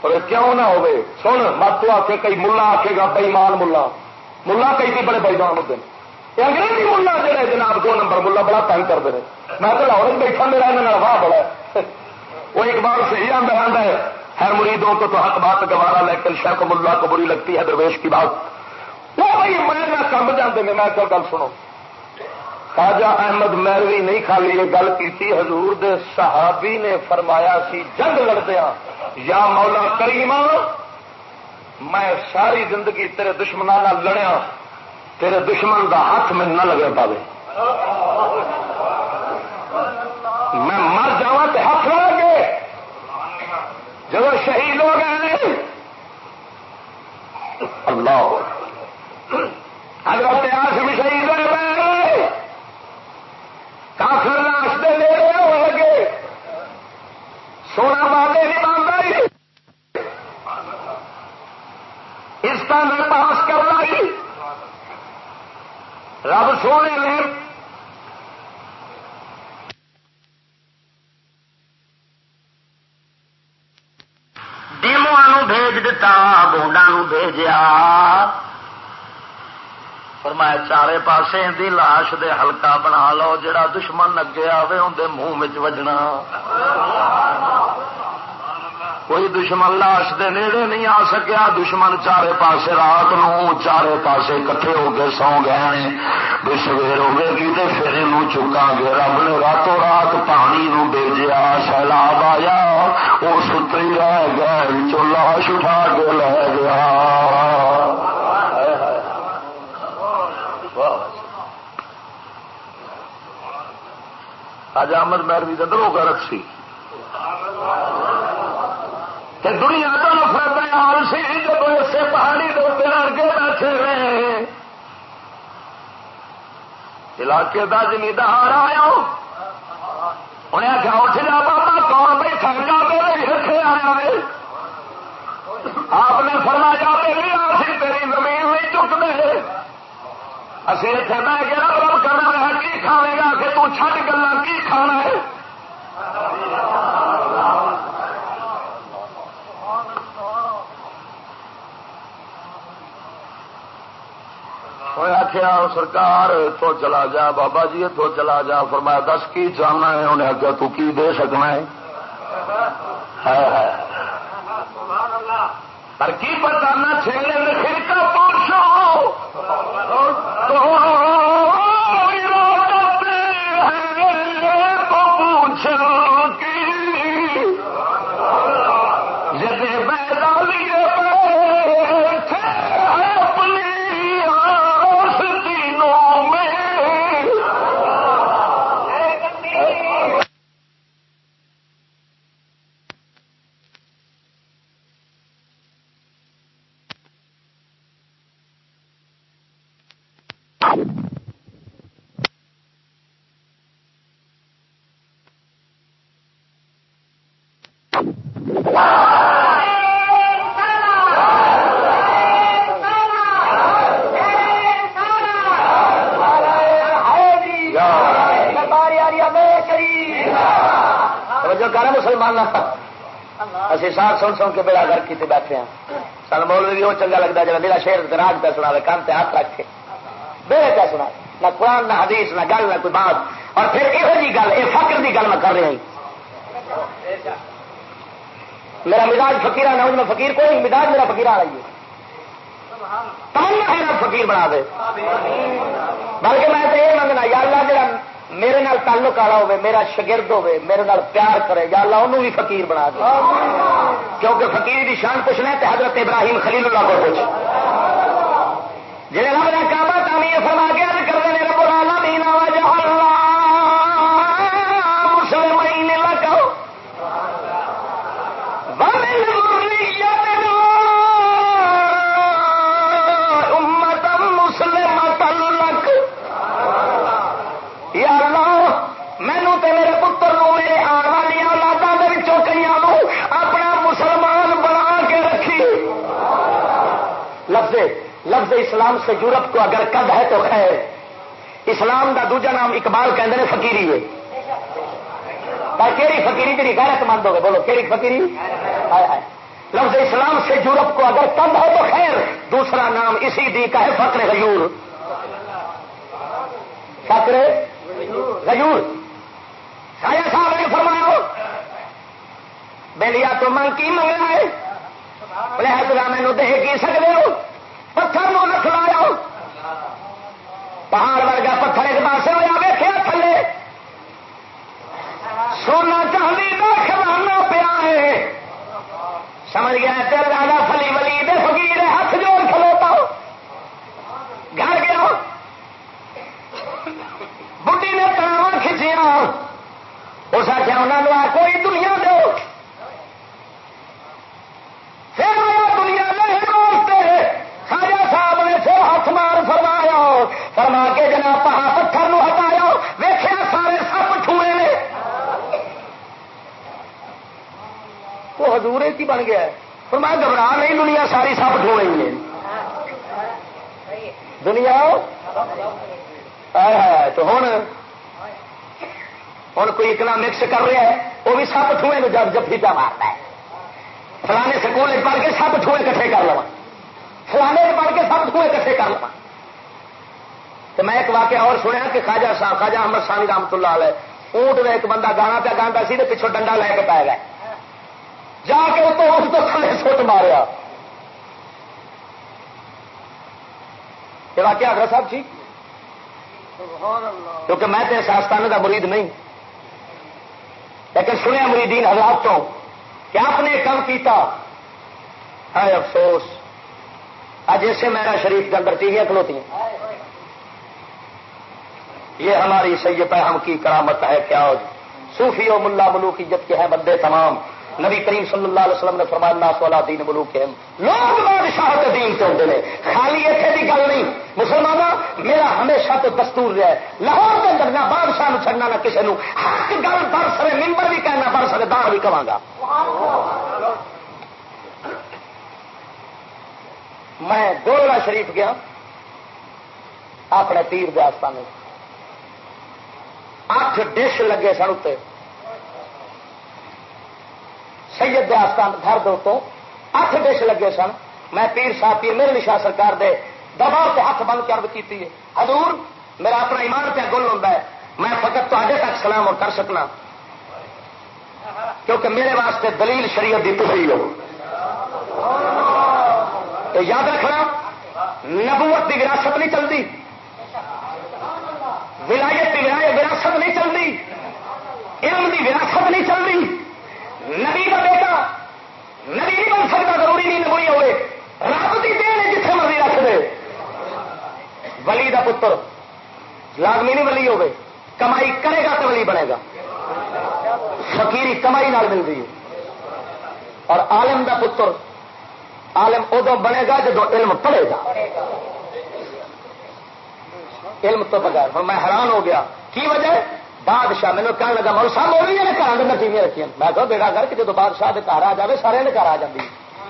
اور کیوں نہ ہوئے؟ سن، مت آ کے کئی ملا آکے گا بےمان ملا۔ ملا کئی بھی بڑے بےمان ہوتے ہیں۔ انگریزی ملا جڑے جناب دو نمبر ملا، بڑا تنگ کرتے ہیں۔ میں تو لاہور بیٹھا، میرا یہاں واہ بڑا وہ ایک بار صحیح آدھا آدھا ہے۔ ہر مریدوں کو تو حق بات گوارا، لیکن شیخ ملا کو بری لگتی ہے درویش کی بات۔ وہ بھائی میں نہ کم جانے میں کیا گل سنو۔ خواجہ احمد میروی نہیں خالی یہ گل کی حضور دے صحابی نے فرمایا سی، جنگ لڑدیا یا مولا کریم میں ساری زندگی تیرے دشمنوں لڑیا تیرے دشمن دا ہاتھ میں نہ لگے پاوے۔ میں مر جا تو ہاتھ جب شہید ہو گئے اللہ۔ اگر پیاس بھی شہید ہوئے پہ کافر لاش دے لے رہے ہو لگے۔ سونا بادے نہیں باندھ اس کا میں پاس کر رب سونے نے ڈیمو بھیج دتا بونڈا بھیجیا۔ فرمایا، چارے پاسے دی لاش دے ہلکا بنا لو، جڑا دشمن اگے آئے اندر منہ وجنا۔ کوئی دشمن لاش دے نیڑے نہیں آ سکیا۔ دشمن چارے پاسے رات نو، چارے پاسے کٹھے ہو کے سو گئے بھی سویر ہوے گی تو پھر یہ چکا گے رب نے راتوں رات پانی نو بھیجیا، سیلاب آیا وہ ستری رہ گئے لاش اٹھا کے لے گیا۔ آج احمد مہروی کا درو کا رکھی دنیا تو نفرت حال سی جب اسے پہاڑی دو اڑگے بیٹھے رہے علاقے کا زمیندار آیا۔ انہیں آخیا، اٹھ جا بابا، کون بھائی سنگا میرے رکھے آیا ہے۔ آپ نے فرمایا میری آسی تیری زمین نہیں چک دے۔ اتنے بہ کے رب رب کرنا رہا کی کھانے گا؟ کہ تو چھٹ گلا، کی کھانا ہے؟ آخیا سرکار تو چلا جا، بابا جی تو چلا جا، فرمایا، دس کی چاہنا ہے؟ انہیں آخیا تو کی دے سکنا ہے؟ پر کی پتا چھ سن سن کے بیڑا گھر کیتے بیٹھے ہیں۔ سن مول بھی وہ چنگا لگتا جب میرا شیر راگ پہ سنا کان سے ہاتھ رکھ کے۔ بیڑے پہ سنا نہ قرآن، نہ حدیث، نہ گل، نہ کوئی بات۔ اور پھر یہ جی گل یہ فکر کی گل میں کر رہا ہوں میرا مزاج فکیر نہ ہوں میں فقیر کوئی مزاج میرا فکیر آ رہی ہے۔ تمنا ہے فقیر بنا دے۔ بلکہ میں تو یہ منگنا، یا اللہ جا میرے نال تعلق والا ہوے میرا شگرد ہوے میرے نال پیار کرے، یا اللہ انہوں بھی فقیر بنا دے۔ کیونکہ فقیر کی شان پوچھنا ہے حضرت ابراہیم خلیل اللہ کو پوچھ جی رب نے کعبہ تعمیر فرما کے کر اسلام سے یورپ کو اگر قد ہے تو خیر۔ اسلام دا دوجا نام اقبال کہ فقیری ہے۔ کہڑی فقیری تیری غیرت مند ہوگی بولو کہڑی فقیری؟ لفظ اسلام سے یورپ کو اگر قد ہے تو خیر۔ دوسرا نام اسی دی کا ہے فقر غیور۔ فقر غیور۔ سایہ صاحب نے فرمایا بلیا تو من کی منگنا ہے؟ لہذا مینو دے کی سکتے ہو؟ پتھر نو رکھ لایا پہاڑ ورگا پتھر ایک پاس ہوا ویخیا تھلے۔ سونا چاندی کا کھلانا پیا ہے۔ سمجھ گیا تیرا راجا فلی ولی دے فقیر ہاتھ جوڑ کھلوتا گھر گیا۔ بڈی نے تراوا کھچیا۔ اس آخیا انہوں نے کوئی دنیا دو پھر آیا دنیا لے خاجا صاحب نے پھر ہاتھ مار فرمایا فرما کے جناب پہا پتھر نو ہٹایا۔ ویخیا سارے سپ ٹھوئے نے۔ وہ حضور کی بن گیا فرمایا گھبرا نہیں، دنیا ساری سپ ٹھوئے ہی دنیا؟ تو ہوں ہوں کوئی اتنا مکس کر رہا ہے، وہ بھی سپ ٹھوئے جب جب پہ مارتا ہے۔ فلانے سکول پڑھ کے سب ٹھوئے کٹھے کر لوا فلانے پڑھ کے سب ٹھوئے کٹھے کر لوا تو میں ایک واقعہ اور سنیا کہ خواجہ صاحب خواجہ احمد سانی رحمت اللہ علیہ اونٹ میں ایک بندہ گانا پہ گانا سی پچھو ڈنڈا لے کے پایا گیا جا کے اتو اس کو تھلے سٹ ماریا۔ یہ واقعہ اگر صاحب ٹھیک؟ کیونکہ میں تو ساستانے کا مرید نہیں۔ لیکن سنیا مریدین حضرات تو کیا آپ نے کم کیتا۔ ہے افسوس۔ آج اسے میرا شریف کے اندر ٹیویاں کھلوتی ہیں یہ ہماری سید ہم کی کرامت ہے کیا صوفی و ملا ملوک عزت کے ہیں بندے تمام۔ نبی کریم صلی اللہ علیہ وسلم نے فرمایا اللہ دین ملوک کے لوگ بادشاہ کے دین سے ہوتے ہیں۔ خالی اتنے کی گل نہیں۔ مسلمان میرا ہمیشہ تو دستور رہا ہے۔ لاہور کے اندر نہ بادشاہ چڑھنا نہ کسی نے حق گل بر سرے ممبر بھی کہنا، بر سرے دار بھی کہا گا۔ میں گولڑا شریف گیا، اپنے پیر دستان اٹھ ڈش لگے سن اتنے سید داستان گھر دو تو اٹھ ڈش لگے سن۔ میں پیر صاحب، پیر میرے نشا سرکار دے دباؤ سے ہاتھ بند کر کی حضور، میرا اپنا ایمان پہ گل ہوتا ہے۔ میں فقط تے تک سلام اور کر سکنا۔ کیونکہ میرے واسطے دلیل شریعت دی تفریح ہو۔ تو یاد رکھنا، نبوت کی وراثت نہیں چلتی ولایت کی وراثت نہیں چلتی علم کی وراثت نہیں چلتی نبی کا بیٹا نبی نہیں بن سکتا، ضروری نہیں نبوئی ہوئے۔ رب کی دین جتنے مرضی رکھ دے۔ ولی کا پتر، لازمی نہیں ولی ہوگی کمائی کرے گا تو ولی بنے گا۔ فقیری کمائی نال مل رہی ہے۔ اور عالم دا پتر، عالم ادو بنے گا جب علم پڑے گا۔ علم تو بغیر۔ میں حیران ہو گیا۔ کی وجہ؟ بادشاہ۔ میرے کہنے لگا مول صاحب ہو رہی ہے گھر میں ٹیویاں رکھی میں کہ بیڑا کر کے جب بادشاہ کے گھر آ جائے سارے نے گھر آ جاتی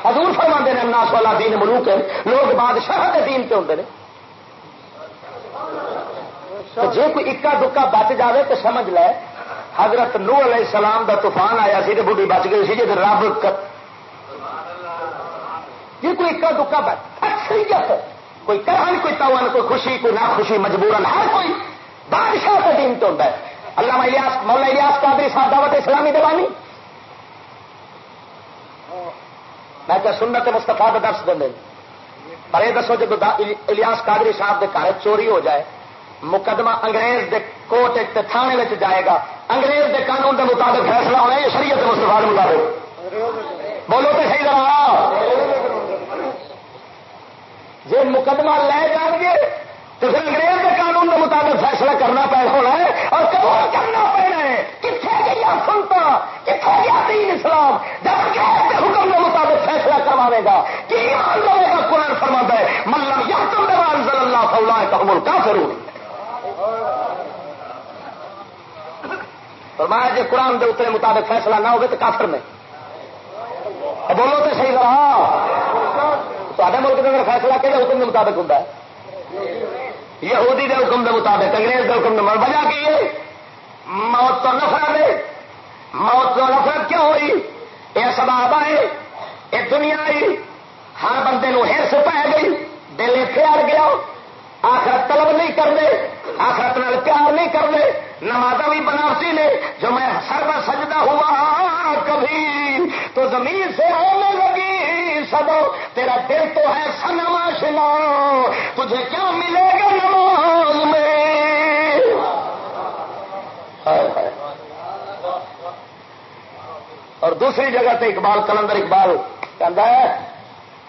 حضور فرما نے ناس والا دین ملوک ہے۔ لوگ بادشاہ کے دین سے ہوتے ہیں جی کوئی اکا دکا بچ جائے تو سمجھ لے، حضرت نو علیہ السلام دا طوفان آیا سی تو بڑھی بچ گئی سی جی رب جی کوئی اکا دکا بچ اچھا اکثریت کوئی کرن کوئی تون کوئی خوشی، کوئی نہ خوشی مجبورن ہر کوئی بادشاہ کا دین تو ہوتا ہے اللہ الیاس، مولا الیاس قادری صاحب دعوت اسلامی دیوانی میں کیا سنت مستفا کا درس دیں۔ پر یہ دسو، جب الیاس قادری صاحب کے گھر چوری ہو جائے، مقدمہ انگریز دے کوٹ تھانے میں جائے گا۔ انگریز دے قانون کے مطابق فیصلہ ہونا یہ شریعت مستفا کے مطابق۔ بولو تو صحیح رہا جی مقدمہ لے جان گے تو پھر انگریز کے قانون کے مطابق فیصلہ کرنا پڑ ہونا ہے اور قبول کرنا پڑنا ہے کتنے گیا سنتا؟ کتنے گیا دین اسلام؟ جب انگریز کے حکم کے مطابق فیصلہ کرواے گا کہ ایمان لوگوں کا قرآن فرما ہے ملم یا تم دیوان صلی اللہ فولا ہے قبول کا ضرور فرمایا جی قرآن کے اتنے مطابق فیصلہ نہ ہوگا تو کافر میں۔ بولو تو صحیح رہا تے ملک کے اندر فیصلہ کہ حکم کے مطابق ہوں یہودی کے حکم کے مطابق، انگریز کے حکم وجہ کی ہے؟ موت تو نفرت ہے۔ موت تو نفرت کیوں ہوئی؟ یہ سباب آئے، یہ دنیا آئی۔ ہر بندے نو ہرس پی گئی، دل اتنے اڑ گیا۔ آخرت طلب نہیں کرتے آخرت نال پیار نہیں کرتے نمازا بھی بناوٹی نے۔ جو میں سرو سجدہ ہوا، کبھی تو زمین سے ہونے لگی سب تیرا دل تو ہے سنما شنا تجھے کیا ملے گا نماز میں؟ اور دوسری جگہ تے اقبال، کلندر اقبال کہتا ہے،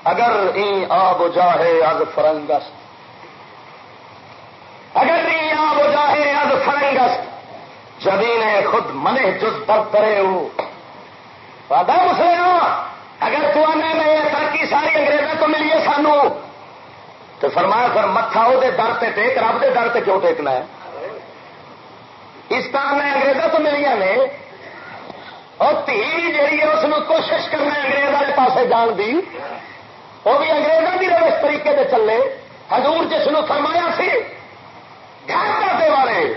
اگر این آب جاہے از فرنگست اگر این آب جاہے از فرنگست جبین خود منے جز پر کرے ہو مسلم اگر تو آنے میں ترقی ساری انگریزوں کو ملی ہے سانو۔ تو فرمایا پھر متھا وہ در سے ٹیک، رب کے در سے کیوں ٹیکنا ہے؟ اس طرح میں انگریزوں تو ملیا نے اور تھی جیڑی ہے، اس کوشش کرنا انگریز والے پاس جان دی۔ وہ بھی انگریزوں کی روش طریقے سے چلے۔ حضور جس نے فرمایا سی، گھر کرتے والے۔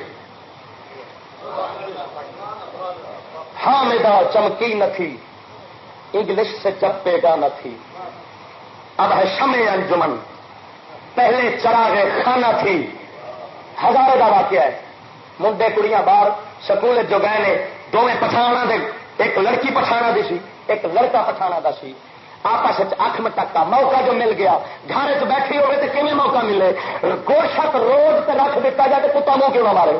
حامدہ، چمکی نہ تھی۔ انگلش سے چپے گا نہ تھی۔ اب ہے شمع انجمن۔ پہلے چراغ خانہ تھی۔ ہزاروں کا واقعہ ہے۔ منڈے کڑیاں باہر، سکول جو گئے نے دونوں پٹھانا دے۔ ایک لڑکی پٹھانا دی سی، ایک لڑکا پٹھانا دا سی۔ آپس اکھ مٹک کا موقع جو مل گیا۔ گھر چ بیٹھی ہوگی تو کھے موقع ملے؟ گوشت روز تے رکھ دیتا جائے تو کتا منہ کیوں نہ مارے؟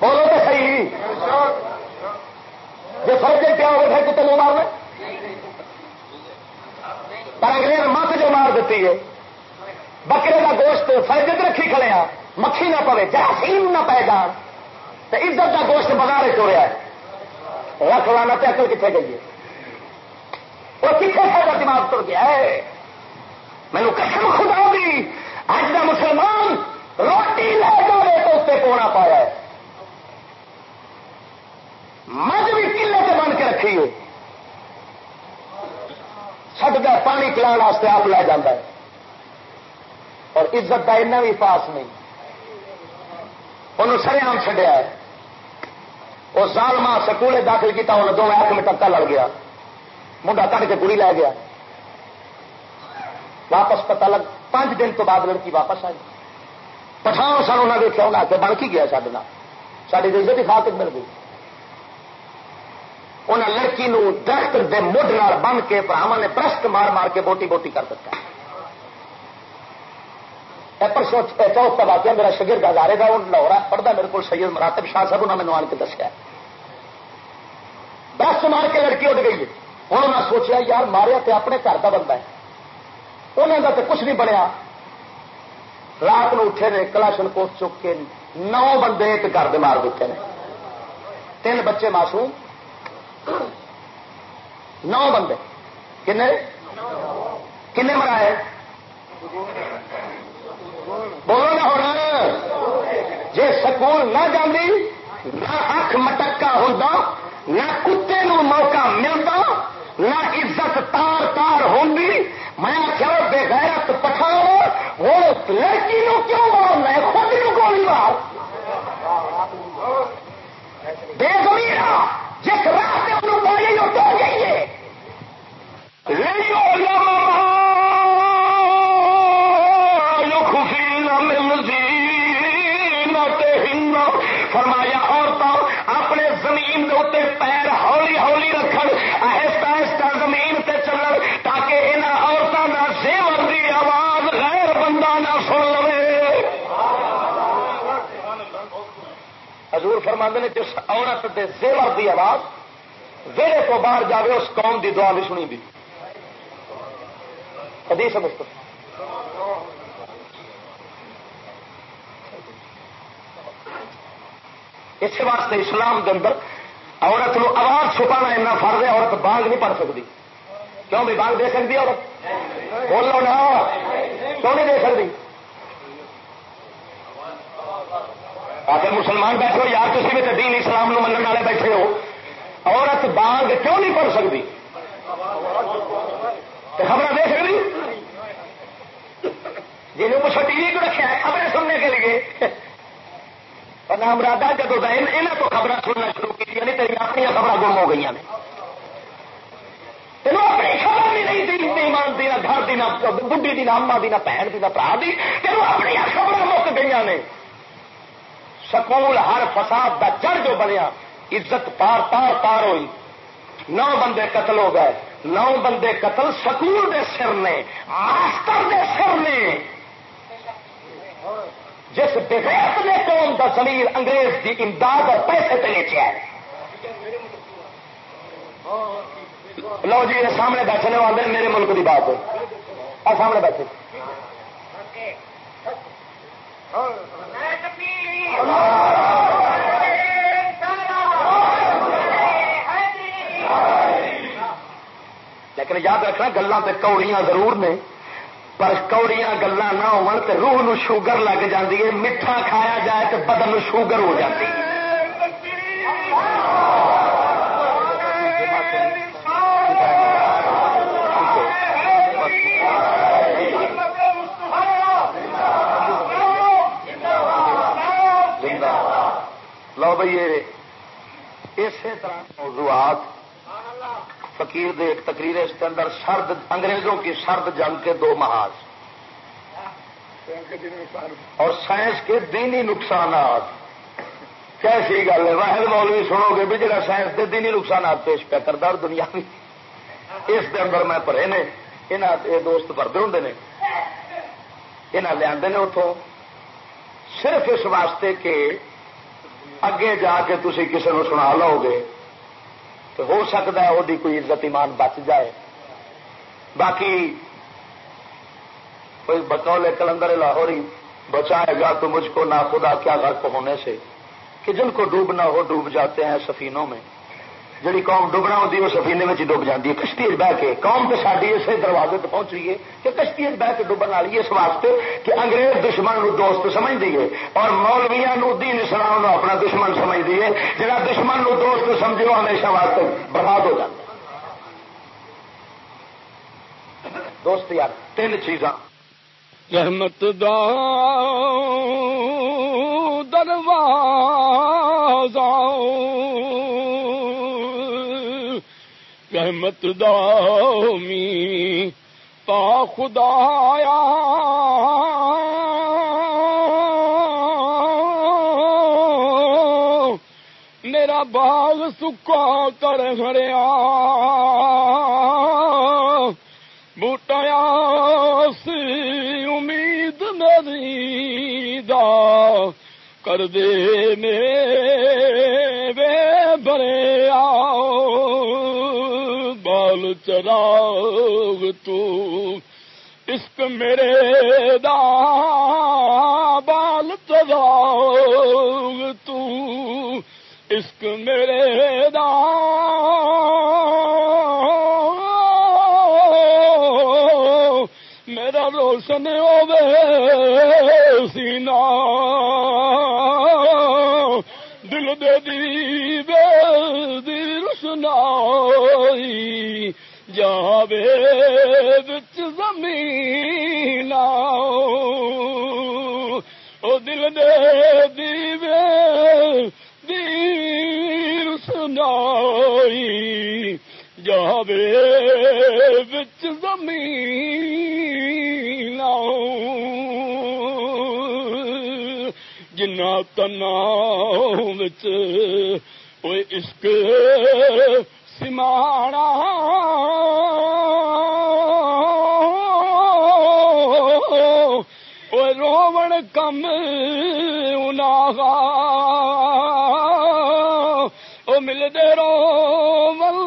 بولو تو صحیح۔ جو فرض کیا ہوگا کتے منہ مارنے پر انگریز مت جو مار دیتی ہے، بکرے کا گوشت فرض رکھی کھڑے ہاں مکھی نہ پوے، جراثیم نہ پی جان تو عزت کا گوشت بغیر چوریا ہے۔ رکھ لانا پہ اکل کتنے گئی ہے؟ وہ کتنے سارا دماغ تر گیا ہے؟ مینو قسم خدا ہوگی اج کا مسلمان، روٹی لے جائے تو اس سے پونا پایا ہے۔ مجھ بھی کلے سے بن کے رکھی ہے چھٹ گیا پانی پلا واسطے آپ لے جانا ہے۔ اور عزت کا ایسا بھی پاس نہیں۔ انہوں سر آم چڈیا ہے۔ وہ سال ماں سکولے داخل کیا انہیں دونوں ہاتھ میں ٹکا لڑ گیا۔ منڈا کٹ کے کڑی لے گیا۔ واپس پتا لگ، پانچ دن تو بعد لڑکی واپس آئی۔ پٹھان سن انہیں دیکھا انہیں آ کے بن کی گیا سارے ساری عزت حفاظت مل گئی۔ انہیں لڑکی نو درخت دے مڈ نال بن کے براہم نے پرست مار مار کے بوٹی بوٹی کر دیتا پرسوں چوتھ کا واقعہ میرا شگرد ہزارے کا وہ لاہور پڑھتا میرے کو سید مراتب شاہ صاحب انہوں نے آن کے دسیا بس مار کے لڑکی اٹھ گئی ہوں میں سوچا یار ماریا تو اپنے گھر کا بندہ ہے۔ انہوں کا تو کچھ نہیں بنیا۔ رات میں اٹھے نے، کلاشن کو چک کے نو بندے ایک گھر دے مار دیتے ہیں تین بچے معصوم۔ نو بندے۔ کن کن مرائے بولو نہ ہونا جی سکول نہ جانی نہ اکھ مٹکا ہوتا نہ کتے نو موقع ملتا نہ عزت تار تار ہوگی میں کیا بے غیرت پٹھاؤ وہ لڑکی نو کیوں مارنا ہے؟ خود نو گولی مار۔ بے زمین جس راہ سے انہوں پانی وہ تو گئی ہے۔ فرمایا، عورتوں، اپنے زمین کے اتنے پیر ہولی ہولی رکھ آہستہ آہستہ زمین سے چلن تاکہ یہاں عورتوں کا سیور کی آواز غیر بندہ نہ سن لو حضور فرماند نے جس عورت کے زیور کی آواز ویڑے تو باہر جاوے اس قوم کی دعا بھی سنی دی۔ کدی سمجھ اس واسطے اسلام کے اندر عورت نو آواز چھپانا اتنا فرض ہے، عورت بانگ نہیں پڑھ سکتی۔ کیوں بھی بانگ دے سکتی عورت؟ بولو نا۔ کیوں نہیں دے سکتی؟ آخر مسلمان بیٹھے ہو، یار تھی بھی دین اسلام نو منع والے بیٹھے ہو، عورت بانگ کیوں نہیں پڑھ سکتی؟ خبر دے سکتی جنہوں کو ٹی وی کو رکھا ہے؟ خبریں سننے کے لیے۔ نام رادا جدو یہاں تو خبر سننا شروع کی تیری اپنی خبر گم ہو گئی تین اپنی خبر بھی نہیں تھی ایمان دی، نہ گھر دی، نہ بڑھی دی، نہ اما دی، نہ بہن دی، نہ برا دی۔ تین اپنی خبر مک گئی نے۔ سکول ہر فساد کا جڑ جو بنیا، عزت پار پار پار ہوئی۔ نو بندے قتل ہو گئے۔ نو بندے قتل سکول دے سر نے ماسٹر دے سر نے۔ جس بغیر نے قوم کا زمین انگریز کی امداد اور پیسے پہ لیچے ہے لو جی سامنے بیٹھنے والے میرے ملک کی بات۔ ہے اور سامنے بیٹھے۔ لیکن یاد رکھنا گلان تے کوڑیاں ضرور نے، پر کوڑیاں گلا نہ ہو روح نو شوگر لگ جاندی ہے، میٹھا کھایا جائے تو بدن شوگر ہو جاتی لو بھائی اسی طرح موضوعات۔ فقیر دے ایک تقریر اس کے اندر سرد، انگریزوں کی سرد جنگ کے دو محاذ۔ اور سائنس کے دینی نقصانات۔ کیسی گل ہے؟ واحد مولوی، سنو گے، بھی جڑا سائنس کے دینی نقصانات پیش پہ کرتا اور دنیا بھی۔ اس کے اندر میں پڑھے نے یہ دوست پڑھتے ہوں نے۔ یہاں لیا اتوں صرف اس واسطے کہ اگے جا کے تھی کسی نے سنا لو گے تو ہو سکتا ہے وہی کوئی عزت ایمان بچ جائے۔ باقی کوئی بطول کلندر لاہوری بچائے گا تو مجھ کو نہ خدا کیا غرق ہونے سے، کہ جن کو ڈوبنا ہو ڈوب جاتے ہیں سفینوں میں۔ جی قوم ڈبنا ہوتی وہ سفینے میں ڈب جاتی ہے۔ کشتی بہ کے، قوم تو ساری اسے دروازے تک پہنچ رہی ہے کہ کشتی بہ کے ڈبن والی اس واسطے کہ انگریز دشمن نو دوست سمجھ دیے اور مولویا نو دین اسلام نو اپنا دشمن سمجھ دیے جہاں دشمن نو دوست سمجھو ہمیشہ واسطے برباد ہو جاتا دوست یار، تین چیزاں۔ رحمت دا دروازہ رحمت دامی پا خدایا میرا باغ سکا کر ہریا۔ بوٹایا سی امید نہیں کر دے میرے بڑے آؤ۔ بال چراغ تو عشق میرے دا بال چراغ تو عشق میرے دا میرا روشن ہوے سینا۔ دل دے دی بے دی جاوے بچ زمین او دل دے دی بے دی روشنائی جاوے بچ زمین جنا تنا بچ عشق سماڑا وہ رومن کم اناغا وہ ملتے رو مل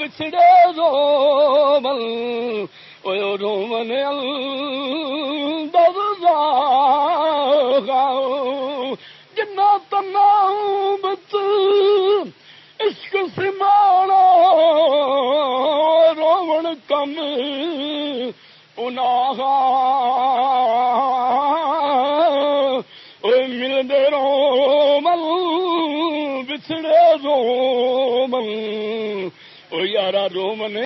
بچھڑے رو مل وہ رومن جنا تنا بچ، عشق سمانا رومن کم اناغا ملتے رو مل بچھڑے رو مل یارا رومن